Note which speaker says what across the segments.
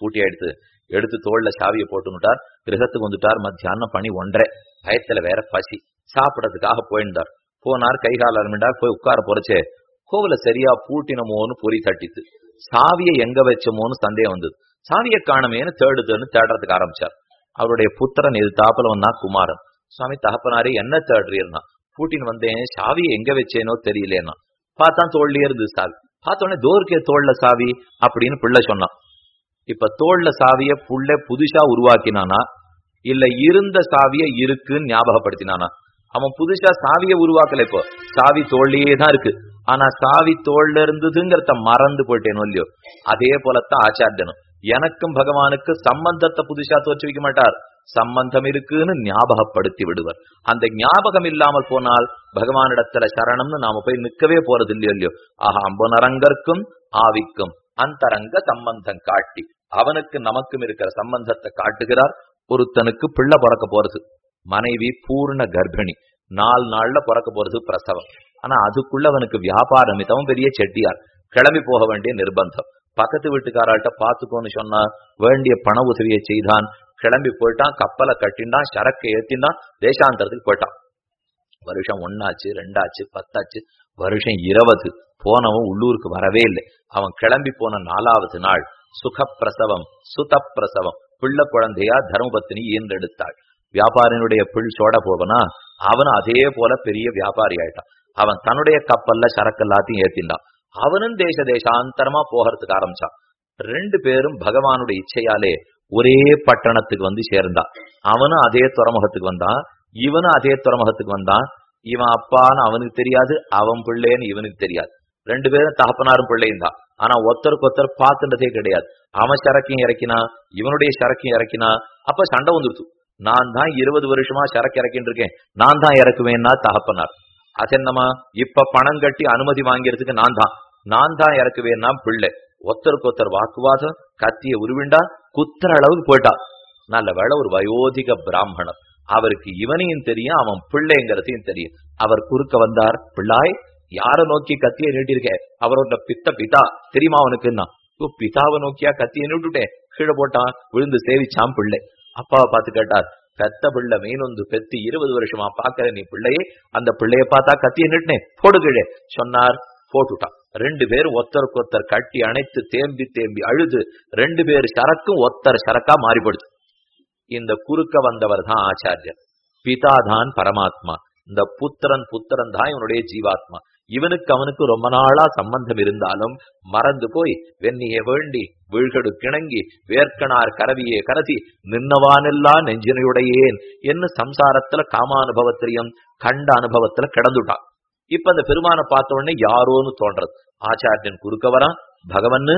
Speaker 1: பூட்டி எடுத்து எடுத்து தோல்ல சாவியை போட்டுனுட்டார் கிரகத்துக்கு வந்துட்டார். மத்தியானம் பணி ஒன்றரை. பயத்துல வேற பசி. சாப்பிடறதுக்காக போயிருந்தார். போனார். கை கால அருமிண்டார் போய் உட்கார போறச்சே கோவில சரியா பூட்டினமோன்னு பொறி தட்டித்து சாவியை எங்க வச்சமோன்னு சந்தேகம் வந்தது. சாவியை காணமேன்னு தேடுதுன்னு தேடுறதுக்கு ஆரம்பிச்சார். அவருடைய புத்திரன் இது தாப்பல வந்தா குமாரன் சுவாமி தகப்பனாரே என்ன தேடுறீர்னா? பூட்டின்னு வந்தேன். சாவியை எங்க வச்சேனோ தெரியலேன்னா பார்த்தா தோல்லையே இருந்தது சாவி. பார்த்தோன்னே தோர்க்கே தோல்ல சாவி அப்படின்னு பிள்ளை சொன்னான். இப்ப தோல்ல சாவிய புள்ள புதுசா உருவாக்கினானா? இல்ல இருந்த சாவிய இருக்குன்னு ஞாபகப்படுத்தினானா? அவன் புதுசா சாவிய உருவாக்கல இப்போ. சாவி தோல்லையே தான் இருக்கு. ஆனா சாவி தோல்ல இருந்ததுங்கிறத மறந்து போயிட்டேனோ இல்லையோ? அதே போலத்தான் ஆச்சாரியனும். எனக்கும் பகவானுக்கு சம்பந்தத்தை புதுசா தோற்று வைக்க மாட்டார். சம்பந்தம் இருக்குன்னு ஞாபகப்படுத்தி விடுவர். அந்த ஞாபகம் இல்லாமல் போனால் பகவானிடத்துல சரணம்னு நாம போய் நிக்கவே போறது இல்லையோ? இல்லையோ ஆஹா அம்புனரங்கற்கும் ஆவிக்கும் அந்தரங்க சம்பந்தம் காட்டி. அவனுக்கு நமக்கும் இருக்கிற சம்பந்தத்தை காட்டுகிறார். ஒருத்தனுக்கு பிள்ளை பிறக்க போறது மனைவி பூர்ண கர்ப்பிணி. நாலு நாள்ல பிறக்க போறது பிரசவம். ஆனா அதுக்குள்ள அவனுக்கு வியாபாரம் மிதவும் பெரிய செட்டியார். கிளம்பி போக வேண்டிய நிர்பந்தம். பக்கத்து வீட்டுக்காராட்ட பாத்துக்கோன்னு சொன்னா வேண்டிய பண உதவியை செய்தான். கிளம்பி போயிட்டான் கப்பலை கட்டினான் சரக்கை ஏத்தினான் தேசாந்தரத்துக்கு போயிட்டான். வருஷம் ஒன்னாச்சு ரெண்டாச்சு பத்தாச்சு வருஷம் இருபது. போனவன் உள்ளூருக்கு வரவே இல்லை. அவன் கிளம்பி போன நாலாவது நாள் சுகப்பிரசவம் சுதப்பிரசவம் பிள்ளை குழந்தையா தர்மபத்தினி ஈன்றெடுத்தாள். வியாபாரினுடைய பிள் சோட போவனா? அவனும் அதே போல பெரிய வியாபாரி ஆயிட்டான். அவன் தன்னுடைய கப்பல்ல சரக்கு எல்லாத்தையும் ஏத்தின்றான் அவனும் தேச தேசாந்தரமா போகிறதுக்கு ஆரம்பிச்சான். ரெண்டு பேரும் பகவானுடைய இச்சையாலே ஒரே பட்டணத்துக்கு வந்து சேர்ந்தான். அவனும் அதே துறைமுகத்துக்கு வந்தான். இவனும் அதே துறைமுகத்துக்கு வந்தான். இவன் அப்பான்னு அவனுக்கு தெரியாது அவன் பிள்ளைன்னு இவனுக்கு தெரியாது. ரெண்டு பேரும் தகப்பனாரும் பிள்ளையும் தான். ஆனா ஒருத்தருக்கு ஒருத்தர் பார்த்துன்றதே கிடையாது. அவன் சரக்கையும் இறக்கினா இவனுடைய சரக்கையும் இறக்கினா அப்ப சண்டை வந்துருச்சு நான் தான் இருபது வருஷமா சரக்கு இறக்கின்னு இருக்கேன். நான் தான் இறக்குவேன்னா தகப்பனார். அசென்னமா இப்ப பணம் கட்டி அனுமதி வாங்கிறதுக்கு நான் தான். நான் தான் இறக்குவேன்னா பிள்ளை. ஒத்தருக்கு ஒருத்தர் வாக்குவாதம் கத்திய உருவிண்டா குத்துற அளவுக்கு போயிட்டா. நல்ல வேலை ஒரு வயோதிக பிராமணர். அவருக்கு இவனையும் தெரியும் அவன் பிள்ளைங்கிறதையும் தெரியும். அவர் குறுக்க வந்தார் பிள்ளாய் யார நோக்கி கத்தியை நீட்டிருக்க? அவரோட பித்த பிதா. தெரியுமா அவனுக்குன்னா? ஓ பிதாவை நோக்கியா கத்தியை நீட்டுட்டேன். கீழே போட்டான் விழுந்து சேவிச்சான் பிள்ளை. அப்பாவை பார்த்து கேட்டார் பெத்த பிள்ளை மீனொந்து பெத்து இருபது வருஷமா பாக்குற நீ பிள்ளையே? அந்த பிள்ளைய பார்த்தா கத்தியை நிட்டுனேன். போடு கீழே. சொன்னார் போட்டுட்டான். ரெண்டு பேரும் ஒத்தருக்கு ஒத்தர் கட்டி அணைத்து தேம்பி தேம்பி அழுது ரெண்டு பேர் சரக்கும் ஒத்தர் சரக்கா மாறிப்படுது. இந்த குறுக்க வந்தவர் தான் ஆச்சாரியர். பிதாதான் பரமாத்மா. இந்த புத்திரன் புத்திரன் தான் இவனுடைய ஜீவாத்மா. இவனுக்கு அவனுக்கு ரொம்ப நாளா சம்பந்தம் இருந்தாலும் மறந்து போய் வெண்ணிய வேண்டி வீழ்கடு கிணங்கி வேர்க்கனார் கரவியே கரசி நின்னவானெல்லாம் நெஞ்சினையுடையேன் என்ன சம்சாரத்துல காமானுபவத்திலையும் கண்ட அனுபவத்துல கிடந்துட்டான். இப்ப அந்த பெருமானை பார்த்த உடனே யாரோன்னு தோன்றது. ஆச்சாரியன் குறுக்க வரான் பகவன்னு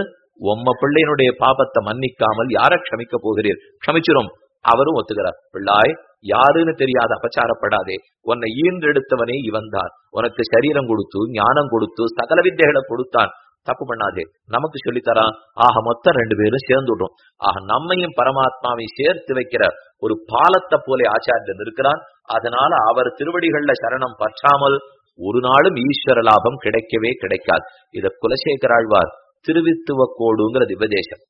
Speaker 1: உம்ம பிள்ளையினுடைய பாபத்தை மன்னிக்காமல் யார க்ஷமிக்க போகிறீர்? க்ஷமிச்சிரும். அவரும் ஒத்துக்கிறார். பிள்ளாய் யாருன்னு தெரியாத அபச்சாரப்படாதே. உன்னை ஈன்றெடுத்தவனே இவன்தான். உனக்கு சரீரம் கொடுத்து ஞானம் கொடுத்து சகல வித்தைகளை கொடுத்தான். தப்பு பண்ணாதே. நமக்கு சொல்லித்தரான். ஆக மொத்தம் ரெண்டு பேரும் சேர்ந்துடும் ஆக நம்மையும் பரமாத்மாவையும் சேர்த்து வைக்கிற ஒரு பாலத்தை போல ஆச்சாரியன் இருக்கிறான். அதனால அவர் திருவடிகள்ல சரணம் பற்றாமல் ஒரு நாளும் ஈஸ்வர லாபம் கிடைக்கவே கிடைக்காது. இத குலசேகராழ்வார் திருவித்துவ கோடுங்கிற திவ்யதேசம்.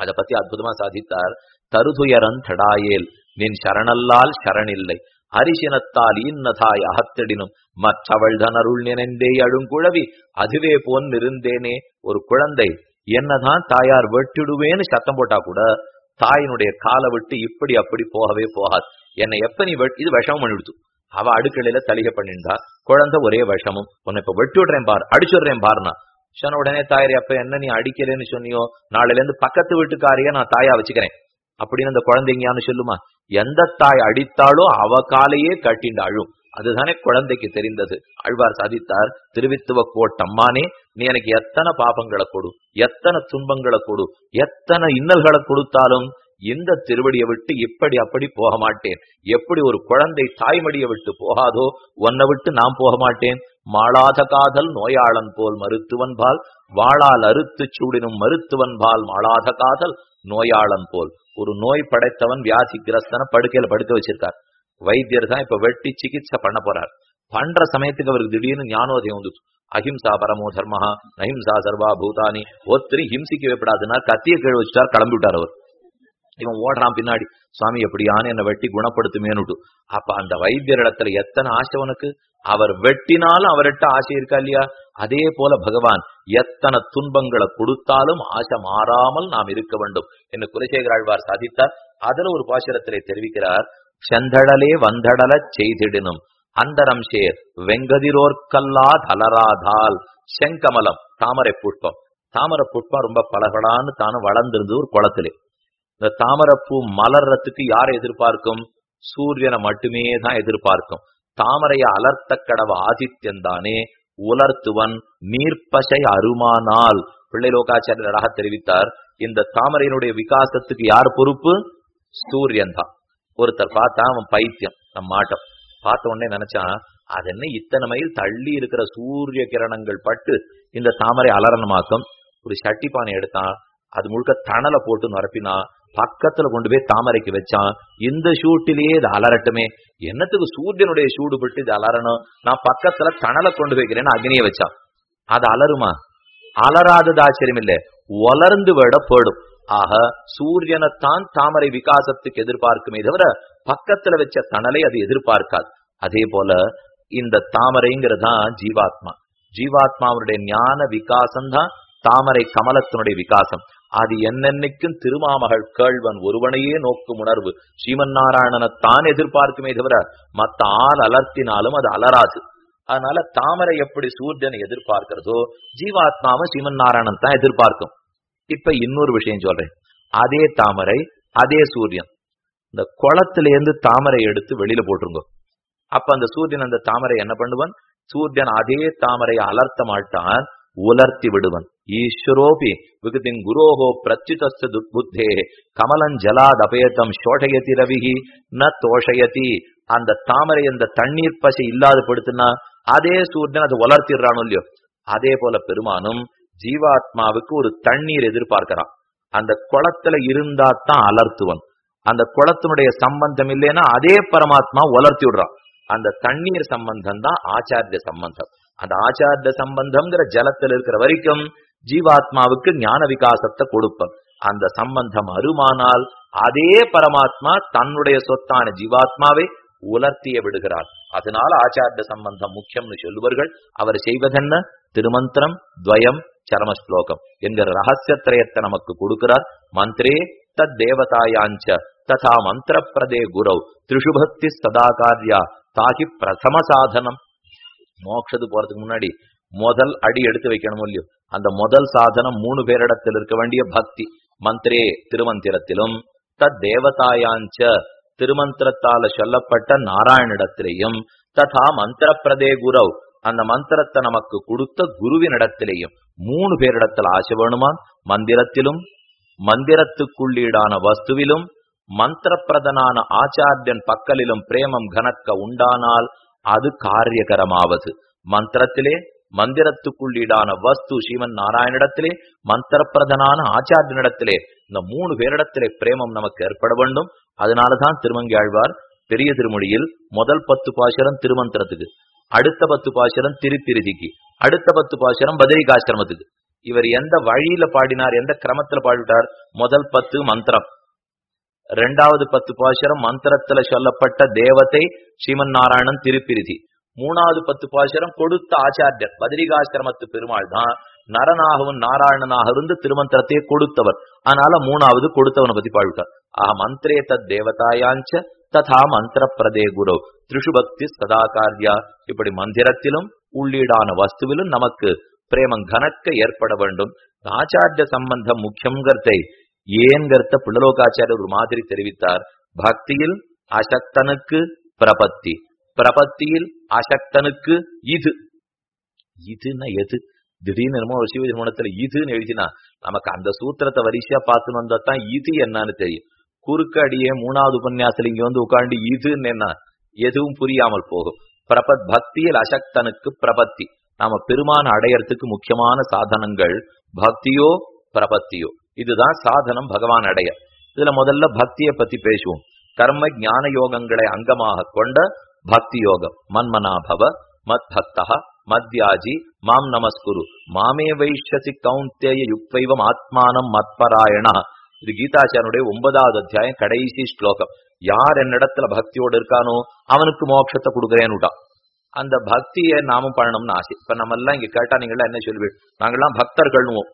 Speaker 1: அதை பத்தி அற்புதமா சாதித்தார். தருதுயரன் தடாயேல். நின் சரணல்லால் சரணில்லை. அரிசினத்தால் ஈன்னதாய் அகத்திடினும் மற்றவள் தனருள் நினைந்தே அழுங்குழவி. அதுவே போன் இருந்தேனே ஒரு குழந்தை என்னதான் தாயார் வெட்டிடுவேன்னு சத்தம் போட்டா கூட தாயினுடைய காலை விட்டு இப்படி அப்படி போகவே போகாது. என்னை எப்ப நீ வெட் இது விஷமம் பண்ணிடுத்து அவ அடுக்கலையில தலிக பண்ணிருந்தா குழந்தை ஒரே விஷமும். உன்னை இப்ப வெட்டி விடுறேன் பார் அடிச்சுடுறேன் பாருனா. சொன்ன உடனே தாயாரி அப்ப என்ன நீ அடிக்கலன்னு சொன்னியோ? நாளையில இருந்து பக்கத்து வீட்டுக்காரைய நான் தாயா வச்சுக்கிறேன். அப்படின்னு அந்த குழந்தைங்கயான்னு சொல்லுமா? எந்த தாய் அடித்தாலும் அவ காலையே கட்டிண்டாழும் அதுதானே குழந்தைக்கு தெரிந்தது. ஆழ்வார் சாதித்தார் திருவித்துவ கோட்டம்மானே நீ எனக்கு எத்தனை பாபங்களை கொடு எத்தனை துன்பங்களை கொடு எத்தனை இன்னல்களை கொடுத்தாலும் இந்த திருவடியை விட்டு இப்படி அப்படி போக மாட்டேன். எப்படி ஒரு குழந்தை தாய்மடியை விட்டு போகாதோ உன்னை விட்டு நான் போக மாட்டேன். மாளாத காதல் நோயாளன் போல் மருத்துவன் பால் வாளால் அறுத்து சூடினும் மருத்துவன் பால் மாளாத காதல் நோயாளன் போல். ஒரு நோய் படைத்தவன் வியாதிகிரஸ்தன படுக்கையில படுக்க வச்சிருக்கார். வைத்தியர் தான் இப்ப வெட்டி சிகிச்சை பண்ண போறார். பண்ற சமயத்துக்கு அவருக்கு திடீர்னு ஞானோதயம் வந்துச்சு. அஹிம்சா பரமோ தர்மஹா அஹிம்சா சர்வா பூதானி. ஒத்திரி ஹிம்சிக்கவே விடாதுன்னா கத்திய கீழ் வச்சுட்டார் கிளம்பி விட்டார் அவர். இவன் ஓடுறான் பின்னாடி. சுவாமி எப்படியான என்னை வெட்டி குணப்படுத்துமேனுட்டு அப்ப அந்த வைத்தியர் இடத்துல எத்தனை ஆசை உனக்கு? அவர் வெட்டினாலும் அவர்கிட்ட ஆசை இருக்கா இல்லையா? அதே போல பகவான் எத்தனை துன்பங்களை கொடுத்தாலும் ஆசை மாறாமல் நாம் இருக்க வேண்டும் என்று குலசேகர் ஆழ்வார் சாதித்தார். அதுல ஒரு பாசுரத்திலே தெரிவிக்கிறார் செந்தடலே வந்தடல செய்திடினும் அந்தரம் சேர் வெங்கதிரோர்க்கல்லா அலராதால். செங்கமலம் தாமரை புஷ்பம். தாமரை புஷ்பம் ரொம்ப பலகலான்னு தானும் வளர்ந்திருந்தது ஒரு குளத்திலே. இந்த தாமரப்பூ மலர்றதுக்கு யாரை எதிர்பார்க்கும்? சூரியனை மட்டுமே தான் எதிர்பார்க்கும். தாமரைய அலர்த்த கடவ ஆதித்யந்தானே உலர்த்துவன் நீர்ப்பசை அருமானால். பிள்ளை லோகாச்சாரியராக தெரிவித்தார் இந்த தாமரையினுடைய விகாசத்துக்கு யார் பொறுப்பு? சூரியன் தான். ஒருத்தர் பார்த்தா அவன் பைத்தியம் நம்ம மாட்டம். பார்த்த உடனே நினைச்சான் அது என்ன இத்தனை மைல் தள்ளி இருக்கிற சூரிய கிரணங்கள் பட்டு இந்த தாமரை அலரணமாக்கும் ஒரு சட்டிப்பானை எடுத்தான் அது முழுக்க தணலை போட்டு நிரப்பினா பக்கத்துல கொண்டு போய் தாமரைக்கு வச்சான். இந்த ஷூட்டிலேயே இது அலரட்டுமே என்னத்துக்கு சூரியனுடைய சூடு பட்டு இது அலறணும்? நான் பக்கத்துல தணலை கொண்டு வைக்கிறேன்னு அக்னியை வச்சான். அது அலருமா? அலராதது ஆச்சரியம் இல்லை. வளர்ந்து விட போடும். ஆக சூரியனைத்தான் தாமரை விகாசத்துக்கு எதிர்பார்க்குமே தவிர பக்கத்துல வச்ச தணலை அது எதிர்பார்க்காது. அதே போல இந்த தாமரைங்கிறதான் ஜீவாத்மா. ஜீவாத்மாவுடைய ஞான விகாசம் தான் தாமரை கமலத்தினுடைய விகாசம். அது என்னென்னைக்கும் திருமாமகள் கேள்வன் ஒருவனையே நோக்கும் உணர்வு. ஸ்ரீமன் நாராயணனைத்தான் எதிர்பார்க்குமே தவிர மத்த ஆள் அலர்த்தினாலும் அது அலராது. அதனால தாமரை எப்படி சூரியனை எதிர்பார்க்கிறதோ ஜீவாத்மாவை ஸ்ரீமன் நாராயணன் தான் எதிர்பார்க்கும். இப்ப இன்னொரு விஷயம் சொல்றேன். அதே தாமரை அதே சூரியன். இந்த குளத்திலேருந்து தாமரை எடுத்து வெளியில போட்டுருங்க. அப்ப அந்த சூரியன் அந்த தாமரை என்ன பண்ணுவன்? சூரியன் அதே தாமரை அலர்த்த மாட்டான் உலர்த்தி விடுவன். ஈஸ்வரோபி விகுதின் குரோஹோ பிரத்யுதஸ்த துர்புத்தே கமலன் ஜலாதபயத்தம் சோஷயதி ரவிகி ந தோஷயதி. அந்த தாமரை அந்த தண்ணீர் பசி இல்லாது படுத்துனா அதே சூரியன் அதை வளர்த்திடுறானோ இல்லையோ? அதே போல பெருமானும் ஜீவாத்மாவுக்கு ஒரு தண்ணீர் எதிர்பார்க்கிறான். அந்த குளத்துல இருந்தா தான் அலர்த்துவன். அந்த குளத்தினுடைய சம்பந்தம் இல்லைன்னா அதே பரமாத்மா வளர்த்தி விடுறான். அந்த தண்ணீர் சம்பந்தம் தான் ஆச்சாரிய சம்பந்தம். அந்த ஆச்சாரிய சம்பந்தம்ங்கிற ஜலத்தில் இருக்கிற வரைக்கும் ஜீவாத்மாவுக்கு ஞான விகாசத்தை கொடுப்பன் அந்த சம்பந்தம் அருமானால் அதே பரமாத்மா தன்னுடைய சொத்தான ஜீவாத்மாவை உலர்த்திய விடுகிறார். அதனால ஆச்சாரிய சம்பந்தம் முக்கியம்னு சொல்லுவார்கள் அவர் செய்வதென்ன? திருமந்திரம் துவயம் சரம ஸ்லோகம் என்கிற ரகசியத்திரயத்தை நமக்கு கொடுக்கிறார். மந்திரே தத் தேவதாயாஞ்ச ததா மந்திர பிரதே குரவ் திரிஷுபக்தி சதா காரியா தாகி பிரதம சாதனம். மோட்சது போறதுக்கு முன்னாடி முதல் அடி எடுத்து வைக்கணும் இல்லையோ? அந்த முதல் சாதனம் மூணு பேரிடத்தில் இருக்க வேண்டிய பக்தி. மந்திரே திருமந்திரத்திலும் தத் தேவதாயாஞ்ச திருமந்திரத்தால சொல்லப்பட்ட நாராயணிடத்திலேயும் ததா மந்திர பிரதே குரவ் அந்த மந்திரத்தை நமக்கு கொடுத்த குருவினிடத்திலேயும் மூணு பேரிடத்தில் ஆசை வேணுமா? மந்திரத்திலும் மந்திரத்துக்குள்ளீடான வஸ்துவிலும் மந்திரப்பிரதனான ஆச்சாரியன் பக்கலிலும் பிரேமம் கனக்க உண்டானால் அது காரியகரமாவது. மந்திரத்திலே மந்திரத்துக்குள்ளீடான வஸ்து ஸ்ரீமன் நாராயணிடத்திலே மந்திரப்பிரதனான ஆச்சாரியனிடத்திலே இந்த மூணு பேரிடத்திலே பிரேமம் நமக்கு ஏற்பட வேண்டும். அதனாலதான் திருமங்கி ஆழ்வார் பெரிய திருமொழியில் முதல் பத்து பாசுரம் திருமந்திரத்துக்கு அடுத்த பத்து பாசுரம் திருப்பிரிதிக்கு அடுத்த பத்து பாசுரம் பதிரிகாசிரமத்துக்கு இவர் எந்த வழியில பாடினார் எந்த கிரமத்துல பாடிட்டார் முதல் பத்து மந்திரம். ரெண்டாவது பத்து பாசுரம் மந்திரத்துல சொல்லப்பட்ட தேவதை ஸ்ரீமன் நாராயணன் திருப்பிரிதி மூணாவது பத்து பாசுரம் கொடுத்த ஆச்சாரியர். பதிரிகாசிரமத்து பெருமாள் தான் நரனாகவும் நாராயணனாக இருந்து திருமந்திரத்தையே கொடுத்தவர். அதனால மூணாவது கொடுத்தவனை பத்தி பாடிட்டார் ஆஹ் மந்திரே தத் தேவதாயாஞ்ச ததா மந்திர பிரதே குரு. திரிஷு பக்தி சதா காரியா இப்படி மந்திரத்திலும் உள்ளீடான வஸ்துவிலும் நமக்கு பிரேமம் கனக்க ஏற்பட வேண்டும். ஆச்சாரிய சம்பந்தம் முக்கியங்கிறதை ஏன்கிறத புள்ளலோகாச்சாரியர் ஒரு மாதிரி தெரிவித்தார். பக்தியில் அசக்தனுக்கு பிரபத்தி. பிரபத்தியில் அசக்தனுக்கு இது. இதுன்னா எது? திடீர்னு என்னமோ ஒரு சிவ திருமணத்துல இதுன்னு எழுதினா நமக்கு அந்த சூத்திரத்தை வரிசையா பார்த்துன்னு வந்தா தான் இது என்னன்னு தெரியும். குறுக்கு அடியே மூணாவது உபன்யாசத்துல இங்க வந்து உட்காந்து இதுன்னு என்ன? எதுவும் புரியாமல் போகும். பிரபத் பக்தியில் அசக்தனுக்கு பிரபத்தி. நாம பெருமான அடையறதுக்கு முக்கியமான சாதனங்கள் பக்தியோ பிரபத்தியோ. இதுதான் சாதனம் பகவான் அடைய. இதுல முதல்ல பக்தியை பத்தி பேசுவோம். கர்ம ஞான யோகங்களை அங்கமாக கொண்ட பக்தி யோகம் மன்மனாபவ மத்பக்தா மத்யாஜி மாம் நமஸ்குரு மாமே வைஷ்யசி கௌந்தேய யுக்வைவம் ஆத்மானம் மத்பராயணா. இது கீதாச்சாரனுடைய ஒன்பதாவது அத்தியாயம் கடைசி ஸ்லோகம். யார் என்னிடத்துல பக்தியோடு இருக்கானோ அவனுக்கு மோட்சத்தை கொடுக்குறேன்னுட்டான் அந்த பக்தியை நாமும் பண்ணணும்னு ஆசை. இப்ப நம்ம எல்லாம் இங்க கேட்டா நீங்களாம் என்ன சொல்வீங்க நாங்கெல்லாம் பக்தர்கள்னுவோம்.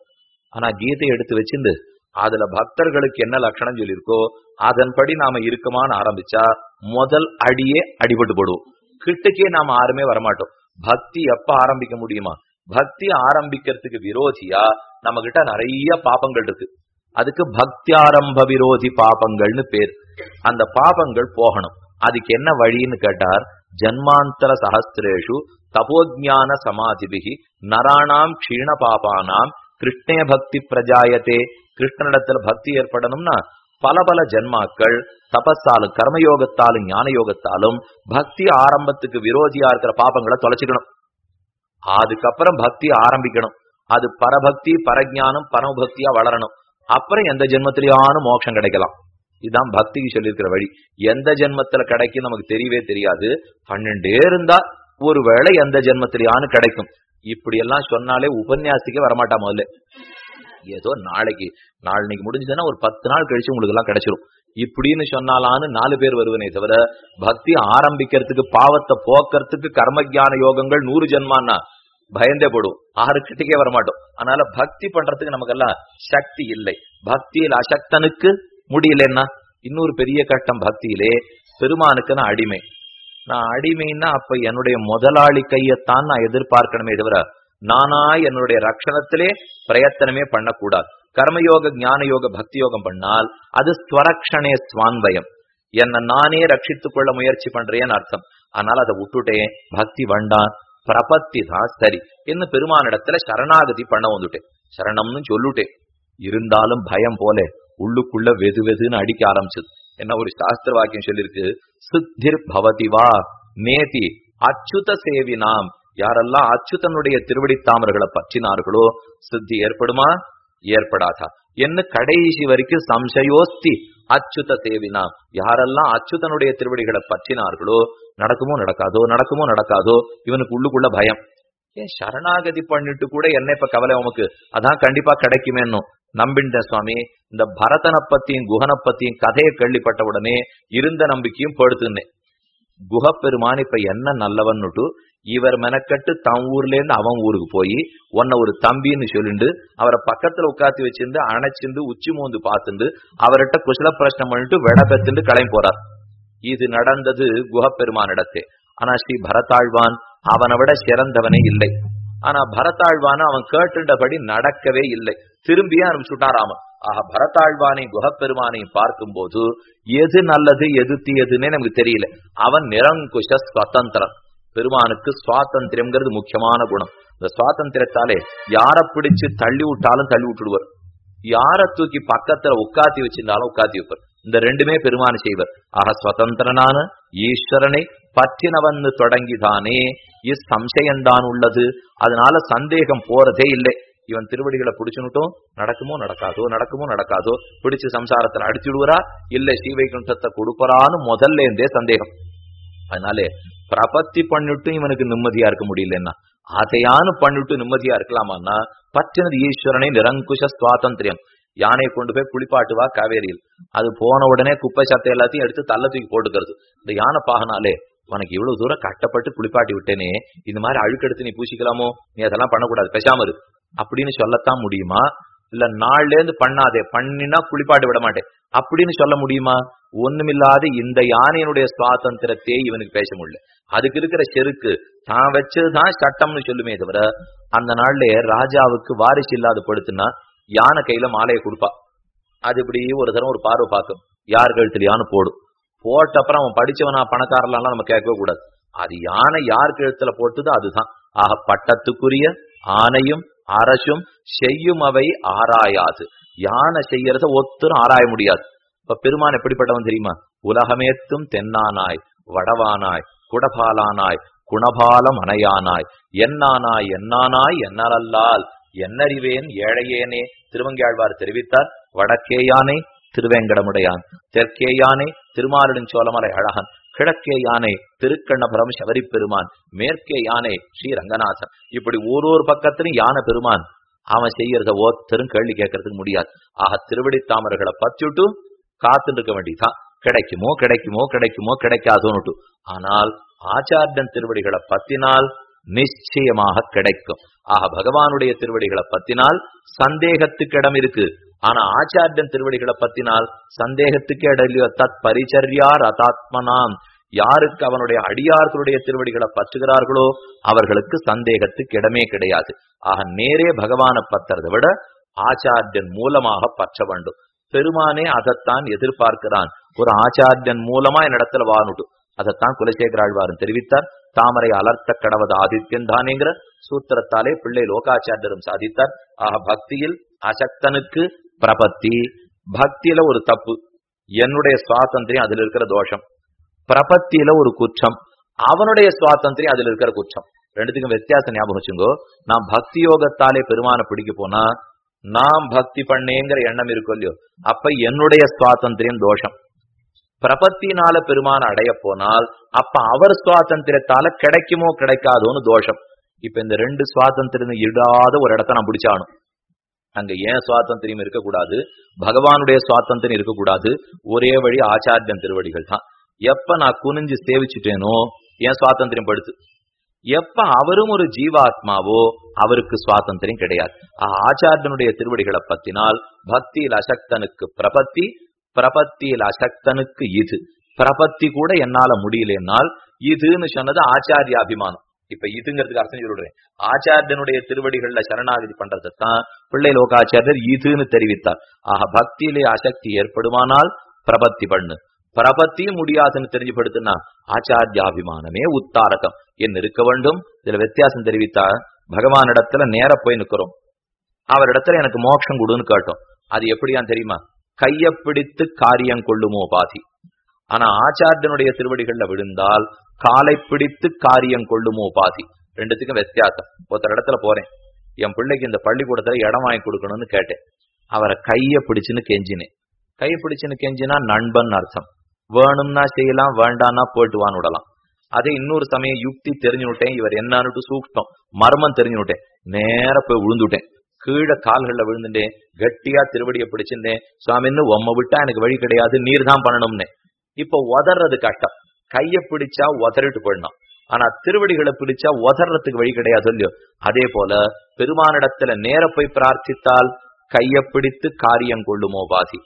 Speaker 1: ஆனா கீதையை எடுத்து வச்சிருந்து அதுல பக்தர்களுக்கு என்ன லட்சணம் சொல்லியிருக்கோ அதன்படி நாம இருக்குமான்னு ஆரம்பிச்சா முதல் அடியே அடிபட்டு போடுவோம் கிட்டக்கே நாம யாருமே வரமாட்டோம். பக்தி எப்ப ஆரம்பிக்க முடியுமா? பக்தி ஆரம்பிக்கிறதுக்கு விரோதியா நம்ம கிட்ட நிறைய பாபங்கள் இருக்கு. அதுக்கு பக்தியாரம்ப விரோதி பாபங்கள்னு பேர். அந்த பாபங்கள் போகணும். அதுக்கு என்ன வழின்னு கேட்டார்? ஜன்மாந்தர சஹஸ்திரேஷு தபோஜான சமாதிபிகி நராணாம் க்ஷீண பாபானாம் கிருஷ்ணே பக்தி பிரஜாயத்தே கிருஷ்ணனிடத்துல பக்தி ஏற்படணும்னா பல பல ஜென்மாக்கள் தபஸாலும் கர்மயோகத்தாலும் ஞான யோகத்தாலும் பக்தி ஆரம்பத்துக்கு விரோதியா இருக்கிற பாபங்களை தொலைச்சிக்கணும். அதுக்கப்புறம் பக்தி ஆரம்பிக்கணும். அது பரபக்தி பரஜானம் பரமபக்தியா வளரணும். அப்புறம் எந்த ஜென்மத்திலேயானும் மோட்சம் கிடைக்கலாம். இதுதான் பக்திக்கு சொல்லியிருக்கிற வழி. எந்த ஜென்மத்துல கிடைக்கும் நமக்கு தெரியவே தெரியாது. பன்னெண்டே இருந்தா ஒருவேளை எந்த ஜென்மத்திலேயானு கிடைக்கும். இப்படி எல்லாம் சொன்னாலே உபன்யாசிக்கே வரமாட்டா முதல்ல. ஏதோ நாளைக்கு நாளைக்கு முடிஞ்சதுன்னா ஒரு பத்து நாள் கழிச்சு உங்களுக்கு எல்லாம் கிடைச்சிரும். இப்படின்னு சொன்னாலான்னு நாலு பேர் வருவனே தவிர பக்தி ஆரம்பிக்கிறதுக்கு பாவத்தை போக்குறதுக்கு கர்மஜான யோகங்கள் நூறு ஜென்மான்னா பயந்தே போடும். ஆறு வரமாட்டோம். அதனால பக்தி பண்றதுக்கு நமக்கெல்லாம் சக்தி இல்லை. பக்தியில் அசக்தனுக்கு முடியலன்னா இன்னொரு பெரிய கட்டம் பக்தியிலே பெருமானுக்கு நான் அடிமை. நான் அடிமைன்னா அப்ப என்னுடைய முதலாளி கையத்தான் நான் எதிர்பார்க்கணுமே தவிர நானா என்னுடைய ரட்சணத்திலே பிரயத்தனமே பண்ணக்கூடாது. கர்மயோக ஞான யோக பக்தி யோகம் பண்ணால் அது ஸ்வரக்ஷணே ஸ்வான்வயம். என்ன நானே ரட்சித்துக் கொள்ள முயற்சி பண்றேன்னு அர்த்தம். ஆனால் அதை விட்டுட்டேன் பக்தி வேண்டாம் பிரபத்தி தான் சரி. என்ன பெருமானிடத்துல சரணாகதி பண்ண வந்துட்டேன். சரணம்னு சொல்லுட்டேன். இருந்தாலும் பயம் போல உள்ளுக்குள்ள வெது வெதுன்னு அடிக்க ஆரம்பிச்சது. என்ன ஒரு சாஸ்திர வாக்கியம் சொல்லிருக்கு சித்திர் பவதி வா நேதி அச்சுத சேவினாம் யாரெல்லாம் அச்சுதனுடைய திருவடி தாமர்களை பற்றினார்களோ சித்தி ஏற்படுமா? ஏற்படாதா. என்ன கடைசி வரைக்கும் சம்சயோஸ்தி அச்சுத தேவினா. யாரெல்லாம் அச்சுதனுடைய திருவடிகளை பற்றினார்களோ நடக்குமோ நடக்காதோ நடக்குமோ நடக்காதோ இவனுக்கு உள்ளுக்குள்ள பயம். ஏன் சரணாகதி பண்ணிட்டு கூட என்ன இப்ப கவலை உமக்கு? அதான் கண்டிப்பா கிடைக்குமேன்னும் நம்பிண்ட சுவாமி இந்த பரதனை பத்தியும் குஹனை பத்தியும் கதையை கேள்விப்பட்ட உடனே இருந்த நம்பிக்கையும் படுத்துனேன் குஹப்பெருமான் இப்ப என்ன நல்லவன்னுட்டு இவர் மெனக்கட்டு தம் ஊர்ல இருந்து அவன் ஊருக்கு போய் உன்னை ஒரு தம்பின்னு சொல்லிண்டு அவரை பக்கத்துல உட்காத்தி வச்சிருந்து அணைச்சிண்டு உச்சி மூந்து பார்த்துண்டு அவர்கிட்ட குசல பிரச்சனை பண்ணிட்டு விட பெத்துண்டு கிளம்பி போறார். இது நடந்தது குஹப்பெருமானிடத்தே ஆனா ஸ்ரீ பரதாழ்வான் அவனை விட சிறந்தவனே இல்லை. ஆனா பரதாழ்வான அவன் கேட்டுண்டபடி நடக்கவே இல்லை. திரும்பியே ஆரம்பிச்சுட்டாராம ஆஹா பரதாழ்வானை குஹப்பெருமானையும் பார்க்கும்போது எது நல்லது எது தீயதுன்னே நமக்கு தெரியல. அவன் நிரங்குஷ ஸ்வதந்திரன். பெருமானுக்கு சுவாதந்திரம்ங்கிறது முக்கியமான குணம். இந்த சுவாதந்திரத்தாலே யாரை பிடிச்சு தள்ளி விட்டாலும் தள்ளி விட்டுடுவார். யாரை தூக்கி பக்கத்துல உட்காத்தி வச்சிருந்தாலும் உட்காத்தி வைப்பார். இந்த ரெண்டுமே பெருமான் செய்வர். ஆக சுதந்திரனான ஈஸ்வரனை பற்றினவன் தொடங்கிதானே. இச்சம்சயம்தான் உள்ளது. அதனால சந்தேகம் போறதே இல்லை. இவன் திருவடிகளை பிடிச்சுனுட்டும் நடக்குமோ நடக்காதோ நடக்குமோ நடக்காதோ பிடிச்சு சம்சாரத்துல அடிச்சுடுவரா இல்ல ஸ்ரீவைகுண்டத்தை கொடுப்பறான்னு முதல்ல இருந்தே சந்தேகம். அதனாலே பிரபத்தி பண்ணிட்டு இவனுக்கு நிம்மதியா இருக்க முடியலன்னா ஆசையானு பண்ணிட்டு நிம்மதியா இருக்கலாமான்னா பற்றினது ஈஸ்வரனை நிரங்குஷ சுவாதந்திரியம். யானையை கொண்டு போய் குளிப்பாட்டுவா காவேரியில். அது போன உடனே குப்பை சத்தை எல்லாத்தையும் எடுத்து தள்ள தூக்கி போட்டுக்கிறது. இந்த யானை பாகனாலே உனக்கு இவ்வளவு தூரம் கட்டப்பட்டு குளிப்பாட்டி விட்டேனே இந்த மாதிரி அழுக்கெடுத்து நீ பூசிக்கலாமோ? நீ அதெல்லாம் பண்ணக்கூடாது. பேசாம அப்படின்னு சொல்லத்தான் முடியுமா? இல்ல நாள்ல இருந்து பண்ணாதே. பண்ணினா குளிப்பாட்டு விட மாட்டேன். அப்படின்னு சொல்ல முடியுமா? ஒண்ணுமில்லாத இந்த யானையினுடைய சுவாதந்திரத்தையே இவனுக்கு பேச முடியல. அதுக்கு இருக்கிற செருக்கு தான் வச்சதுதான் சட்டம்னு சொல்லுமே தவிர அந்த நாள்லயே ராஜாவுக்கு வாரிசு இல்லாத படுத்துனா யானை கையில மாலையை கொடுப்பா. அது இப்படி ஒரு தரம் ஒரு பார்வை பார்க்கும். யார் கழுத்துலயான்னு போடும். போட்ட அப்புறம் அவன் படிச்சவனா பணக்காரலாம் நம்ம கேட்கவே கூடாது. அது யானை யார் கழுத்துல போட்டதோ அதுதான். ஆக பட்டத்துக்குரிய ஆணையும் அரசும் செய்யும் அவை ஆராயாது. யானை செய்யறத ஒத்தரும் ஆராய முடியாது. இப்ப பெருமான் எப்படிப்பட்டவன் தெரியுமா? உலகமேத்தும் தென்னானாய் வடவானாய் குடபாலானாய் குணபாலம் அணையானாய் என்னானாய் என்னானாய் என்னலல்லால் என்னறிவேன் ஏழையேனே திருவங்கியாழ்வார் தெரிவித்தார். வடக்கேயானை திருவேங்கடமுடையான். தெற்கேயானை திருமாலின் சோழமலை அழகன். கிழக்கே யானை திருக்கண்ணபுரம் சபரி பெருமான் மேற்கே யானை ஸ்ரீ ரங்கநாதன் இப்படி ஒரு ஒரு பக்கத்திலும் யானை பெருமான். அவன் செய்யறத ஒருத்தரும் கேள்வி கேட்கறதுக்கு முடியாது. ஆக திருவடி தாமரைகளை பத்திட்டு காத்துட்டு இருக்க வேண்டியதுதான். கிடைக்குமோ கிடைக்குமோ கிடைக்குமோ கிடைக்காதோன்னுட்டு. ஆனால் ஆச்சாரியன் திருவடிகளை பத்தினால் நிச்சயமாக கிடைக்கும். ஆக பகவானுடைய திருவடிகளை பத்தினால் சந்தேகத்துக்கு இடம் இருக்கு. ஆனா ஆச்சாரியன் திருவடிகளை பத்தினால் சந்தேகத்துக்கு இடம் தத் பரிச்சரியார் அதாத்மனாம். யாருக்கு அவனுடைய அடியார்களுடைய திருவடிகளை பற்றுகிறார்களோ அவர்களுக்கு சந்தேகத்துக்கு இடமே கிடையாது. ஆக நேரே பகவானை பத்துறதை விட ஆச்சாரியன் மூலமாக பற்ற வேண்டும். பெருமானே அதைத்தான் எதிர்பார்க்கிறான். ஒரு ஆச்சாரியன் மூலமா என்னிடத்துல வானுடு. அதைத்தான் குலசேகராழ்வாரன் தெரிவித்தார். தாமரை அலர்த்த கடவது ஆதித்யன் தானேங்கிற சூத்திரத்தாலே பிள்ளை லோகாச்சாரியரும் சாதித்தார். ஆக பக்தியில் அசக்தனுக்கு பிரபத்தி. பக்தியில ஒரு தப்பு. என்னுடைய சுவாதந்திரியம் அதுல இருக்கிற தோஷம். பிரபத்தியில ஒரு குற்றம். அவனுடைய சுவாதந்திரியம் அதுல இருக்கிற குற்றம். ரெண்டுத்துக்கும் வித்தியாசம் ஞாபகம் வச்சுங்கோ. நான் பக்தி யோகத்தாலே பெருமானை பிடிக்க போனா நாம் பக்தி பண்ணேங்கிற எண்ணம் இருக்கும் இல்லையோ அப்ப என்னுடைய சுவாதந்திரியம் தோஷம். பிரபத்தினால பெருமான அடைய போனால் அப்ப அவர் சுவாதந்திரத்தால கிடைக்குமோ கிடைக்காதோன்னு தோஷம். இப்ப இந்த ரெண்டு சுவாதந்திரம் இடாத ஒரு இடத்த நான் பிடிச்சானும் அங்க ஏன் சுவாதந்திரியம் இருக்கக்கூடாது? பகவானுடைய சுவாதந்திரம் இருக்கக்கூடாது. ஒரே வழி ஆச்சாரியன் திருவடிகள் தான். எப்ப நான் குனிஞ்சு சேவிச்சுட்டேனோ ஏன் சுவாதந்திரம் படுத்து. எப்ப அவரும் ஒரு ஜீவாத்மாவோ அவருக்கு சுவாதந்திரம் கிடையாது. ஆச்சாரியனுடைய திருவடிகளை பத்தினால் பக்தியில் அசக்தனுக்கு பிரபத்தி பிரபத்தியில் அசக்தனுக்கு இது. பிரபத்தி கூட என்னால முடியலன்னால் இதுன்னு சொன்னது ஆச்சாரிய அபிமானம். இப்ப இதுங்கிறதுக்கு அர்த்தம் சொல்றேன். ஆச்சாரியனுடைய திருவடிகள்ல சரணாகதி பண்றதுதான் பிள்ளை லோகாச்சாரியர் இதுன்னு தெரிவித்தார். ஆக பக்தியிலே அசக்தி ஏற்படுமானால் பிரபத்தி பண்ணு. பிரபத்தியும் முடியாதுன்னு தெரிஞ்சுபடுத்துனா ஆச்சாரியாபிமானமே உத்தாரகம். என்ன இருக்க வேண்டும்? இதுல வித்தியாசம் தெரிவித்தா பகவானிடத்துல நேர போய் நிக்கிறோம். அவரிடத்துல எனக்கு மோட்சம் கொடுன்னு கேட்டோம். அது எப்படியான்னு தெரியுமா? கையை பிடித்து காரியம் கொள்ளுமோ பாதி ஆனா ஆச்சாரியனுடைய திருவடிகள்ல விழுந்தால் காலை பிடித்து காரியம் கொள்ளுமோ பாதி ரெண்டுத்துக்கும் வித்தியாசம். ஒருத்தர் இடத்துல போறேன். என் பிள்ளைக்கு இந்த பள்ளிக்கூடத்துல இடம் வாங்கி கொடுக்கணும்னு கேட்டேன். அவரை கைய பிடிச்சுன்னு கெஞ்சினேன். கைய பிடிச்சுன்னு கெஞ்சினா நண்பன் அர்த்தம். வேணும்னா செய்யலாம் வேண்டாம்னா போயிட்டு வான்னு விடலாம். அதே இன்னொரு சமயம் யுக்தி தெரிஞ்சு விட்டேன். இவர் என்னன்னுட்டு சூக்தம் மர்மம் தெரிஞ்சு விட்டேன். நேர போய் விழுந்துட்டேன் கீழே கால்கள்ல விழுந்துட்டேன். கட்டியா திருவடியை பிடிச்சிருந்தேன். சுவாமின்னு உம்மை விட்டா எனக்கு வழி கிடையாது. நீர் தான் பண்ணணும்னு. இப்ப உதறது கஷ்டம். கைய பிடிச்சா உதறிட்டு போயிடணும். ஆனா திருவடிகளை பிடிச்சா உதறத்துக்கு வழி கிடையாது இல்லையோ? அதே போல பெருமானிடத்துல நேர போய் பிரார்த்தித்தால் கைய பிடித்து காரியம் கொள்ளுமோ பாசி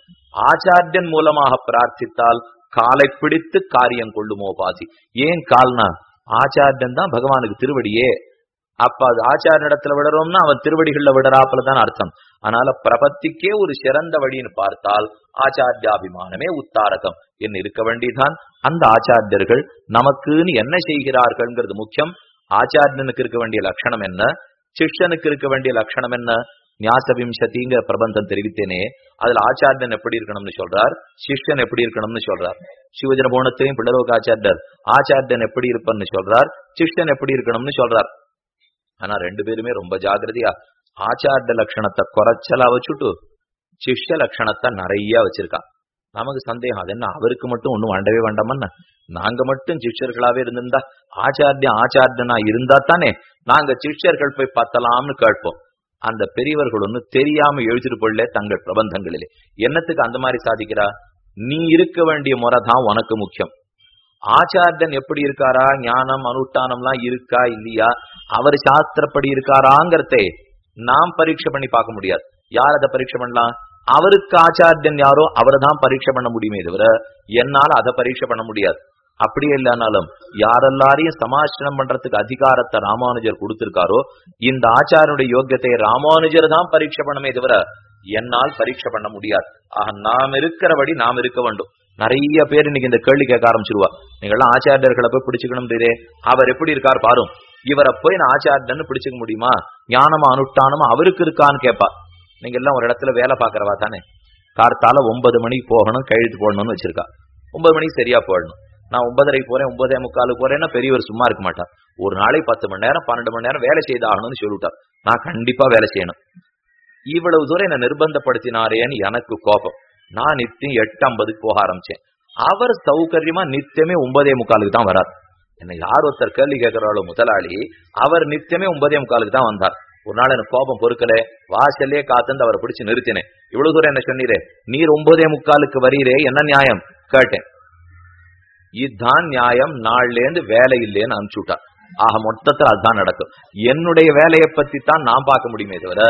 Speaker 1: ஆச்சாரியன் மூலமாக பிரார்த்தித்தால் காலை பிடித்து காரியம் கொள்ளுமோ பாசி ஏன் கால்னா? ஆச்சாரியன் தான் பகவானுக்கு திருவடியே. அப்ப அது ஆச்சாரியனிடத்துல விடுறோம்னா அவன் திருவடிகள்ல விடறாப்புல தான் அர்த்தம். அதனால பிரபத்திக்கே ஒரு சிறந்த வழின்னு பார்த்தால் ஆச்சாரியாபிமானமே உத்தாரகம் என்ன இருக்க வேண்டிதான் அந்த ஆச்சாரியர்கள் நமக்குன்னு என்ன செய்கிறார்கள்ங்கிறது முக்கியம். ஆச்சாரியனுக்கு இருக்க வேண்டிய லட்சணம் என்ன? சிஷ்யனுக்கு இருக்க வேண்டிய லட்சணம் என்ன? நியாசவிம்சதிங்கிற பிரபந்தம் தெரிவித்தேனே. அதுல ஆச்சாரியன் எப்படி இருக்கணும்னு சொல்றார்? சிஷ்யன் எப்படி இருக்கணும்னு சொல்றார்? சிவஜன போனத்திலையும் பிள்ளலோக ஆச்சாரியர் ஆச்சாரியன் எப்படி இருப்பன்னு சொல்றார்? சிஷ்யன் எப்படி இருக்கணும்னு சொல்றார். ஆனா ரெண்டு பேருமே ரொம்ப ஜாகிரதையா ஆச்சாரிய லட்சணத்தை குறைச்சலா வச்சுட்டு சிஷ்ய லட்சணத்தை நிறைய வச்சிருக்கான் நமக்கு சந்தேகம் அது என்ன அவருக்கு மட்டும் ஒண்ணும் வண்டவே வேண்டாமன்னா நாங்க மட்டும் சிஷ்யர்களாவே இருந்திருந்தா ஆச்சாரியம் ஆச்சாரியனா இருந்தா தானே நாங்க சிஷ்யர்கள் போய் பார்த்தலாம்னு கேட்போம். அந்த பெரியவர்கள் ஒண்ணு தெரியாம எழுதிட்டு போடல தங்கள் பிரபந்தங்களிலே. என்னத்துக்கு அந்த மாதிரி சாதிக்கிறா? நீ இருக்க வேண்டிய முறை தான் உனக்கு முக்கியம். ஆச்சாரியன் எப்படி இருக்காரா? ஞானம் அனுஷ்டானம்லாம் இருக்கா இல்லையா? அவர் சாஸ்திரப்படி இருக்காராங்கிறதே நாம் பரீட்சை பண்ணி பார்க்க முடியாது. யார் அதை பரீட்சை பண்ணலாம்? அவருக்கு ஆச்சாரியன் யாரோ அவரை தான் பரீட்சை பண்ண முடியுமே தவிர என்னால அதை பரீட்சை பண்ண முடியாது. அப்படியே இல்லைனாலும் யாரெல்லாரையும் சமாச்சனம் பண்றதுக்கு அதிகாரத்தை ராமானுஜர் கொடுத்திருக்காரோ இந்த ஆச்சாரனுடைய யோக்கியத்தை ராமானுஜர் தான் பரீட்சை பண்ணமே தவிர என்னால் பரீட்சை பண்ண முடியாது. ஆக நாம் இருக்கிறபடி நாம் இருக்க வேண்டும். நிறைய பேர் இன்னைக்கு இந்த கேள்வி கேட்க ஆரம்பிச்சிருவா நீங்களாம் ஆச்சாரியர்களை போய் பிடிச்சுக்கணும் அவர் எப்படி இருக்கார் பாரும். இவரை போய் நான் ஆச்சாரியன்னு பிடிச்சுக்க முடியுமா? ஞானமா அனுஷ்டானமா அவருக்கு இருக்கான்னு கேட்பா நீங்க எல்லாம் ஒரு இடத்துல வேலை பாக்குறவா தானே. கார்த்தால ஒன்பது மணிக்கு போகணும் கழுத்து போடணும்னு வச்சிருக்கா. ஒன்பது மணிக்கு சரியா போடணும். நான் ஒன்பதரைக்கு போறேன் ஒன்பதே முக்காலுக்கு போறேன்னா பெரியவர் சும்மா இருக்க மாட்டார். ஒரு நாளைக்கு பத்து மணி நேரம் பன்னெண்டு மணி நேரம் வேலை செய்தாகணும்னு சொல்லிவிட்டார். நான் கண்டிப்பா வேலை செய்யணும். இவ்வளவு தூரம் என்னை நிர்பந்தப்படுத்தினாரேன்னு எனக்கு கோபம். நான் நித்தியம் எட்டு ஐம்பதுக்கு போக ஆரம்பிச்சேன். அவர் சௌகரியமா நித்தியமே ஒன்பதே முக்காலுக்கு தான் வரார். என்ன யார் ஒருத்தர் கேள்வி கேட்கிறாரோ முதலாளி அவர் நித்தியமே ஒன்பதே முக்காலுக்கு தான் வந்தார். ஒரு நாள் எனக்கு கோபம் பொறுக்கல வாசல்லே காத்துந்து அவரை பிடிச்சு நிறுத்தினேன். இவ்வளவு தூரம் என்ன சொன்னீரே நீர் ஒன்பதே முக்காலுக்கு வரீரே என்ன நியாயம்? கேட்டேன். இதுதான் நியாயம் நாள்லேருந்து வேலை இல்லைன்னு அனுப்பிச்சு ஆக மொத்தத்தில் அதுதான் நடக்கும். என்னுடைய வேலையை பத்தி தான் நான் பார்க்க முடியுமே தவிர